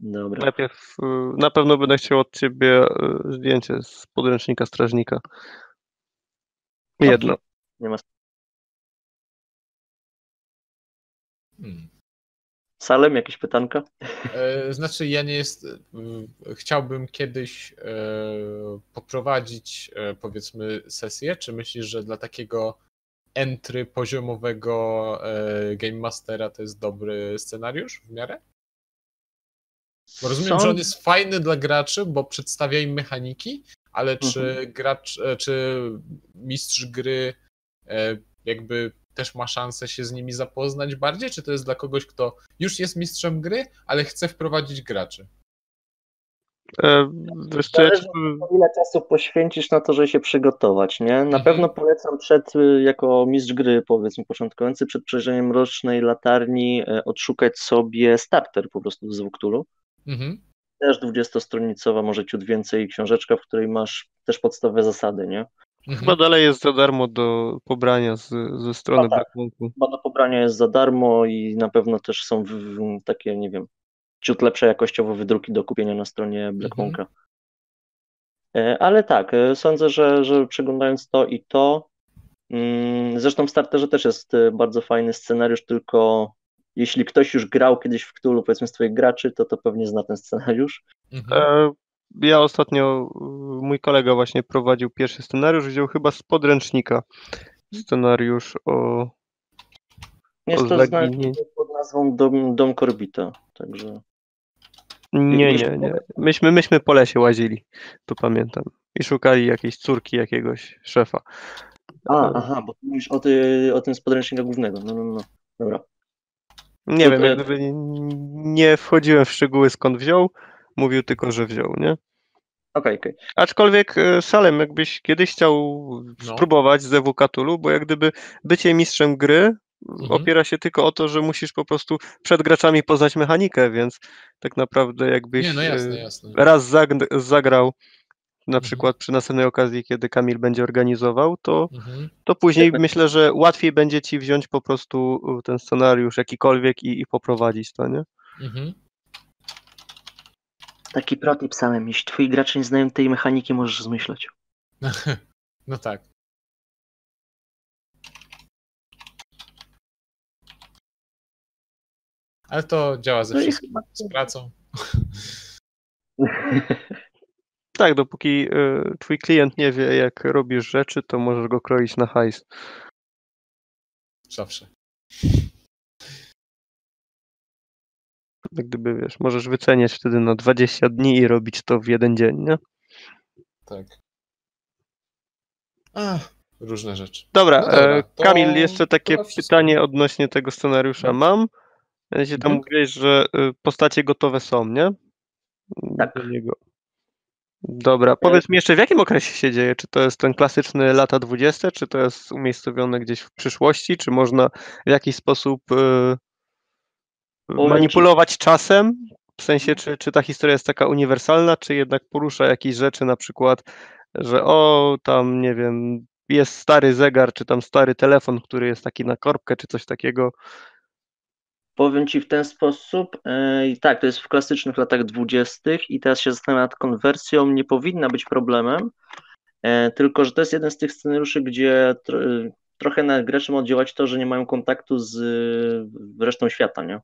Dobra. Najpierw y, na pewno będę chciał od ciebie y, zdjęcie z podręcznika strażnika. Jedno. Nie ma... Hmm. Salem, jakieś pytanka? E, Znaczy, ja nie jest. Chciałbym kiedyś e, poprowadzić, e, powiedzmy, sesję. Czy myślisz, że dla takiego entry poziomowego Game Mastera to jest dobry scenariusz w miarę? Bo rozumiem, że on jest fajny dla graczy, bo przedstawia im mechaniki, ale czy gracz, czy mistrz gry jakby też ma szansę się z nimi zapoznać bardziej, czy to jest dla kogoś, kto już jest mistrzem gry, ale chce wprowadzić graczy? E, Wiesz ci, Ile czasu poświęcisz na to, żeby się przygotować, nie? Na Mhm. pewno polecam przed, y, jako mistrz gry, powiedzmy początkujący, przed przejrzeniem rocznej latarni e, odszukać sobie starter po prostu z Wuktulu. Mhm. Też 20-stronicowa, może ciut więcej książeczka, w której masz też podstawowe zasady, nie? Mhm. chyba dalej jest za darmo do pobrania z, ze strony tak. Chyba do pobrania jest za darmo i na pewno też są w, w, takie, nie wiem, ciut lepsze jakościowo wydruki do kupienia na stronie Black Mhm. E, Ale tak, e, sądzę, że, że przeglądając to i to, mm, zresztą w starterze też jest e, bardzo fajny scenariusz, tylko jeśli ktoś już grał kiedyś w Cthulhu, powiedzmy z twoich graczy, to to pewnie zna ten scenariusz. Mhm. Ja ostatnio, y, mój kolega właśnie prowadził pierwszy scenariusz, wziął chyba z podręcznika scenariusz o... Jest O to zaginięciu. pod nazwą Dom, Dom Korbita, także Nie, nie, nie. Myśmy, myśmy po lesie łazili, to pamiętam. I szukali jakiejś córki jakiegoś szefa. A, aha, bo mówisz o, ty, o tym z podręcznika głównego. No, no, no. Dobra. Nie To wiem, te- jak gdyby nie- nie wchodziłem w szczegóły skąd wziął, mówił tylko, że wziął, nie? Okej, okej. Aczkolwiek e, Salem, jakbyś kiedyś chciał No. spróbować z EW Cthulhu, bo jak gdyby bycie mistrzem gry Mhm. opiera się tylko o to, że musisz po prostu przed graczami poznać mechanikę, więc tak naprawdę jakbyś Nie, no jasne, e, jasne. raz zag- zagrał na Mhm. przykład przy następnej okazji, kiedy Kamil będzie organizował, to, Mhm. to później myślę, że łatwiej będzie ci wziąć po prostu ten scenariusz jakikolwiek i, i poprowadzić to, nie? Mhm. Taki protip samym, jeśli twoi gracze nie znają tej mechaniki, możesz zmyślać. [laughs] No tak. Ale to działa ze No wszystkim. chyba- Z pracą. [laughs] Tak, dopóki e, twój klient nie wie, jak robisz rzeczy, to możesz go kroić na hajs. Zawsze. Jak gdyby, wiesz, możesz wyceniać wtedy na 20 dni i robić to w jeden dzień, nie? Tak. Ach, różne rzeczy. Dobra, No dobra, e, to Kamil, jeszcze takie pytanie odnośnie tego scenariusza No. mam. Się tam Mhm. mówiłeś, że e, postacie gotowe są, nie? Tak. Do niego. Dobra, powiedz mi jeszcze w jakim okresie się dzieje? Czy to jest ten klasyczny lata 20, czy to jest umiejscowione gdzieś w przyszłości, czy można w jakiś sposób e, manipulować czasem? W sensie, czy, czy ta historia jest taka uniwersalna, czy jednak porusza jakieś rzeczy, na przykład, że o, tam, nie wiem, jest stary zegar, czy tam stary telefon, który jest taki na korbkę, czy coś takiego. Powiem ci w ten sposób. e, i tak, to jest w klasycznych latach dwudziestych i teraz się zastanawiam nad konwersją. Nie powinna być problemem, e, tylko że to jest jeden z tych scenariuszy, gdzie tro, trochę na graczy ma oddziałać to, że nie mają kontaktu z resztą świata, nie?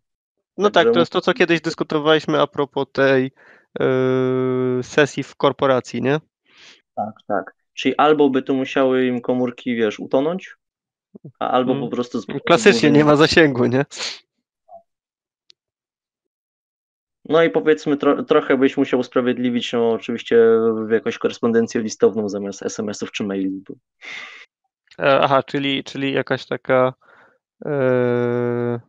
No tak, to jest to, co kiedyś dyskutowaliśmy a propos tej yy, sesji w korporacji, nie? Tak, tak. Czyli albo by tu musiały im komórki, wiesz, utonąć, a albo Mm. po prostu... z- Klasycznie nie ma zasięgu, nie? No i powiedzmy, tro, trochę byś musiał usprawiedliwić no, oczywiście w jakąś korespondencję listowną zamiast SMS-ów czy maili. E, Aha, czyli, czyli jakaś taka. e,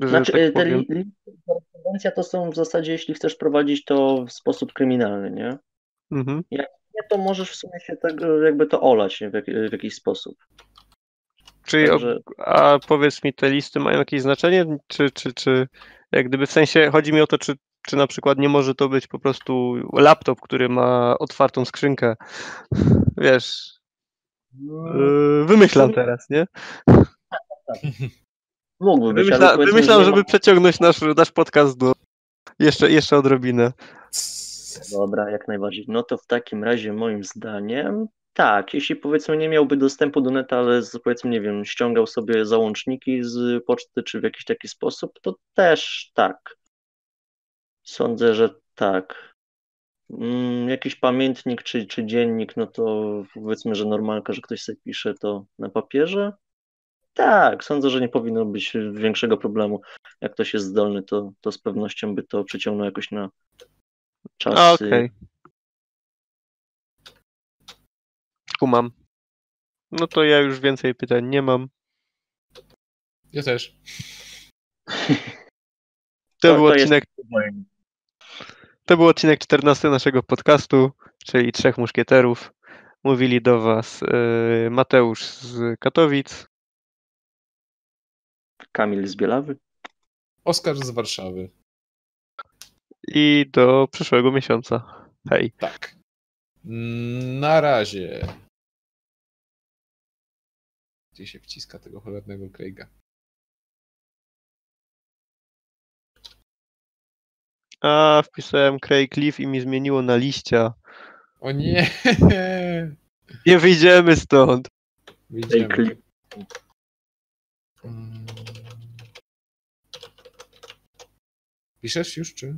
że Znaczy, tak e, te powiem, li, li, korespondencja to są w zasadzie, jeśli chcesz prowadzić to w sposób kryminalny, nie? mhm. Nie, to możesz w sumie się tak e, jakby to olać nie? W, jak, w jakiś sposób. Czyli, Także, a powiedz mi, te listy mają jakieś znaczenie? Czy, czy, czy jak gdyby w sensie chodzi mi o to, czy Czy na przykład nie może to być po prostu laptop, który ma otwartą skrzynkę? Wiesz, yy, wymyślam teraz, nie? [laughs] Mógłby być, Wymyśla, ale wymyślam, żeby przeciągnąć nasz, nasz podcast do jeszcze, jeszcze odrobinę. Dobra, jak najbardziej. No to w takim razie moim zdaniem tak, jeśli powiedzmy nie miałby dostępu do neta, ale z, powiedzmy, nie wiem, ściągał sobie załączniki z poczty czy w jakiś taki sposób, to też tak. Sądzę, że tak. Mm, jakiś pamiętnik czy, czy dziennik, no to powiedzmy, że normalka, że ktoś sobie pisze to na papierze. Tak, sądzę, że nie powinno być większego problemu. Jak ktoś jest zdolny, to, to z pewnością by to przyciągnął jakoś na czas. Okej. Kumam. No to ja już więcej pytań nie mam. Ja też. [laughs] To, To- był to jest- odcinek, to był odcinek 14 naszego podcastu, czyli Trzech Muszkieterów. Mówili do Was yy, Mateusz z Katowic Kamil z Bielawy. Oskar z Warszawy. i do przyszłego miesiąca. Hej. Tak. Mm, Na razie. Gdzie się wciska tego cholernego Craiga? A, wpisałem Craig Leaf i mi zmieniło na liścia. O nie! Nie wyjdziemy stąd. Widzimy. Craig Mm. Piszesz już, czy?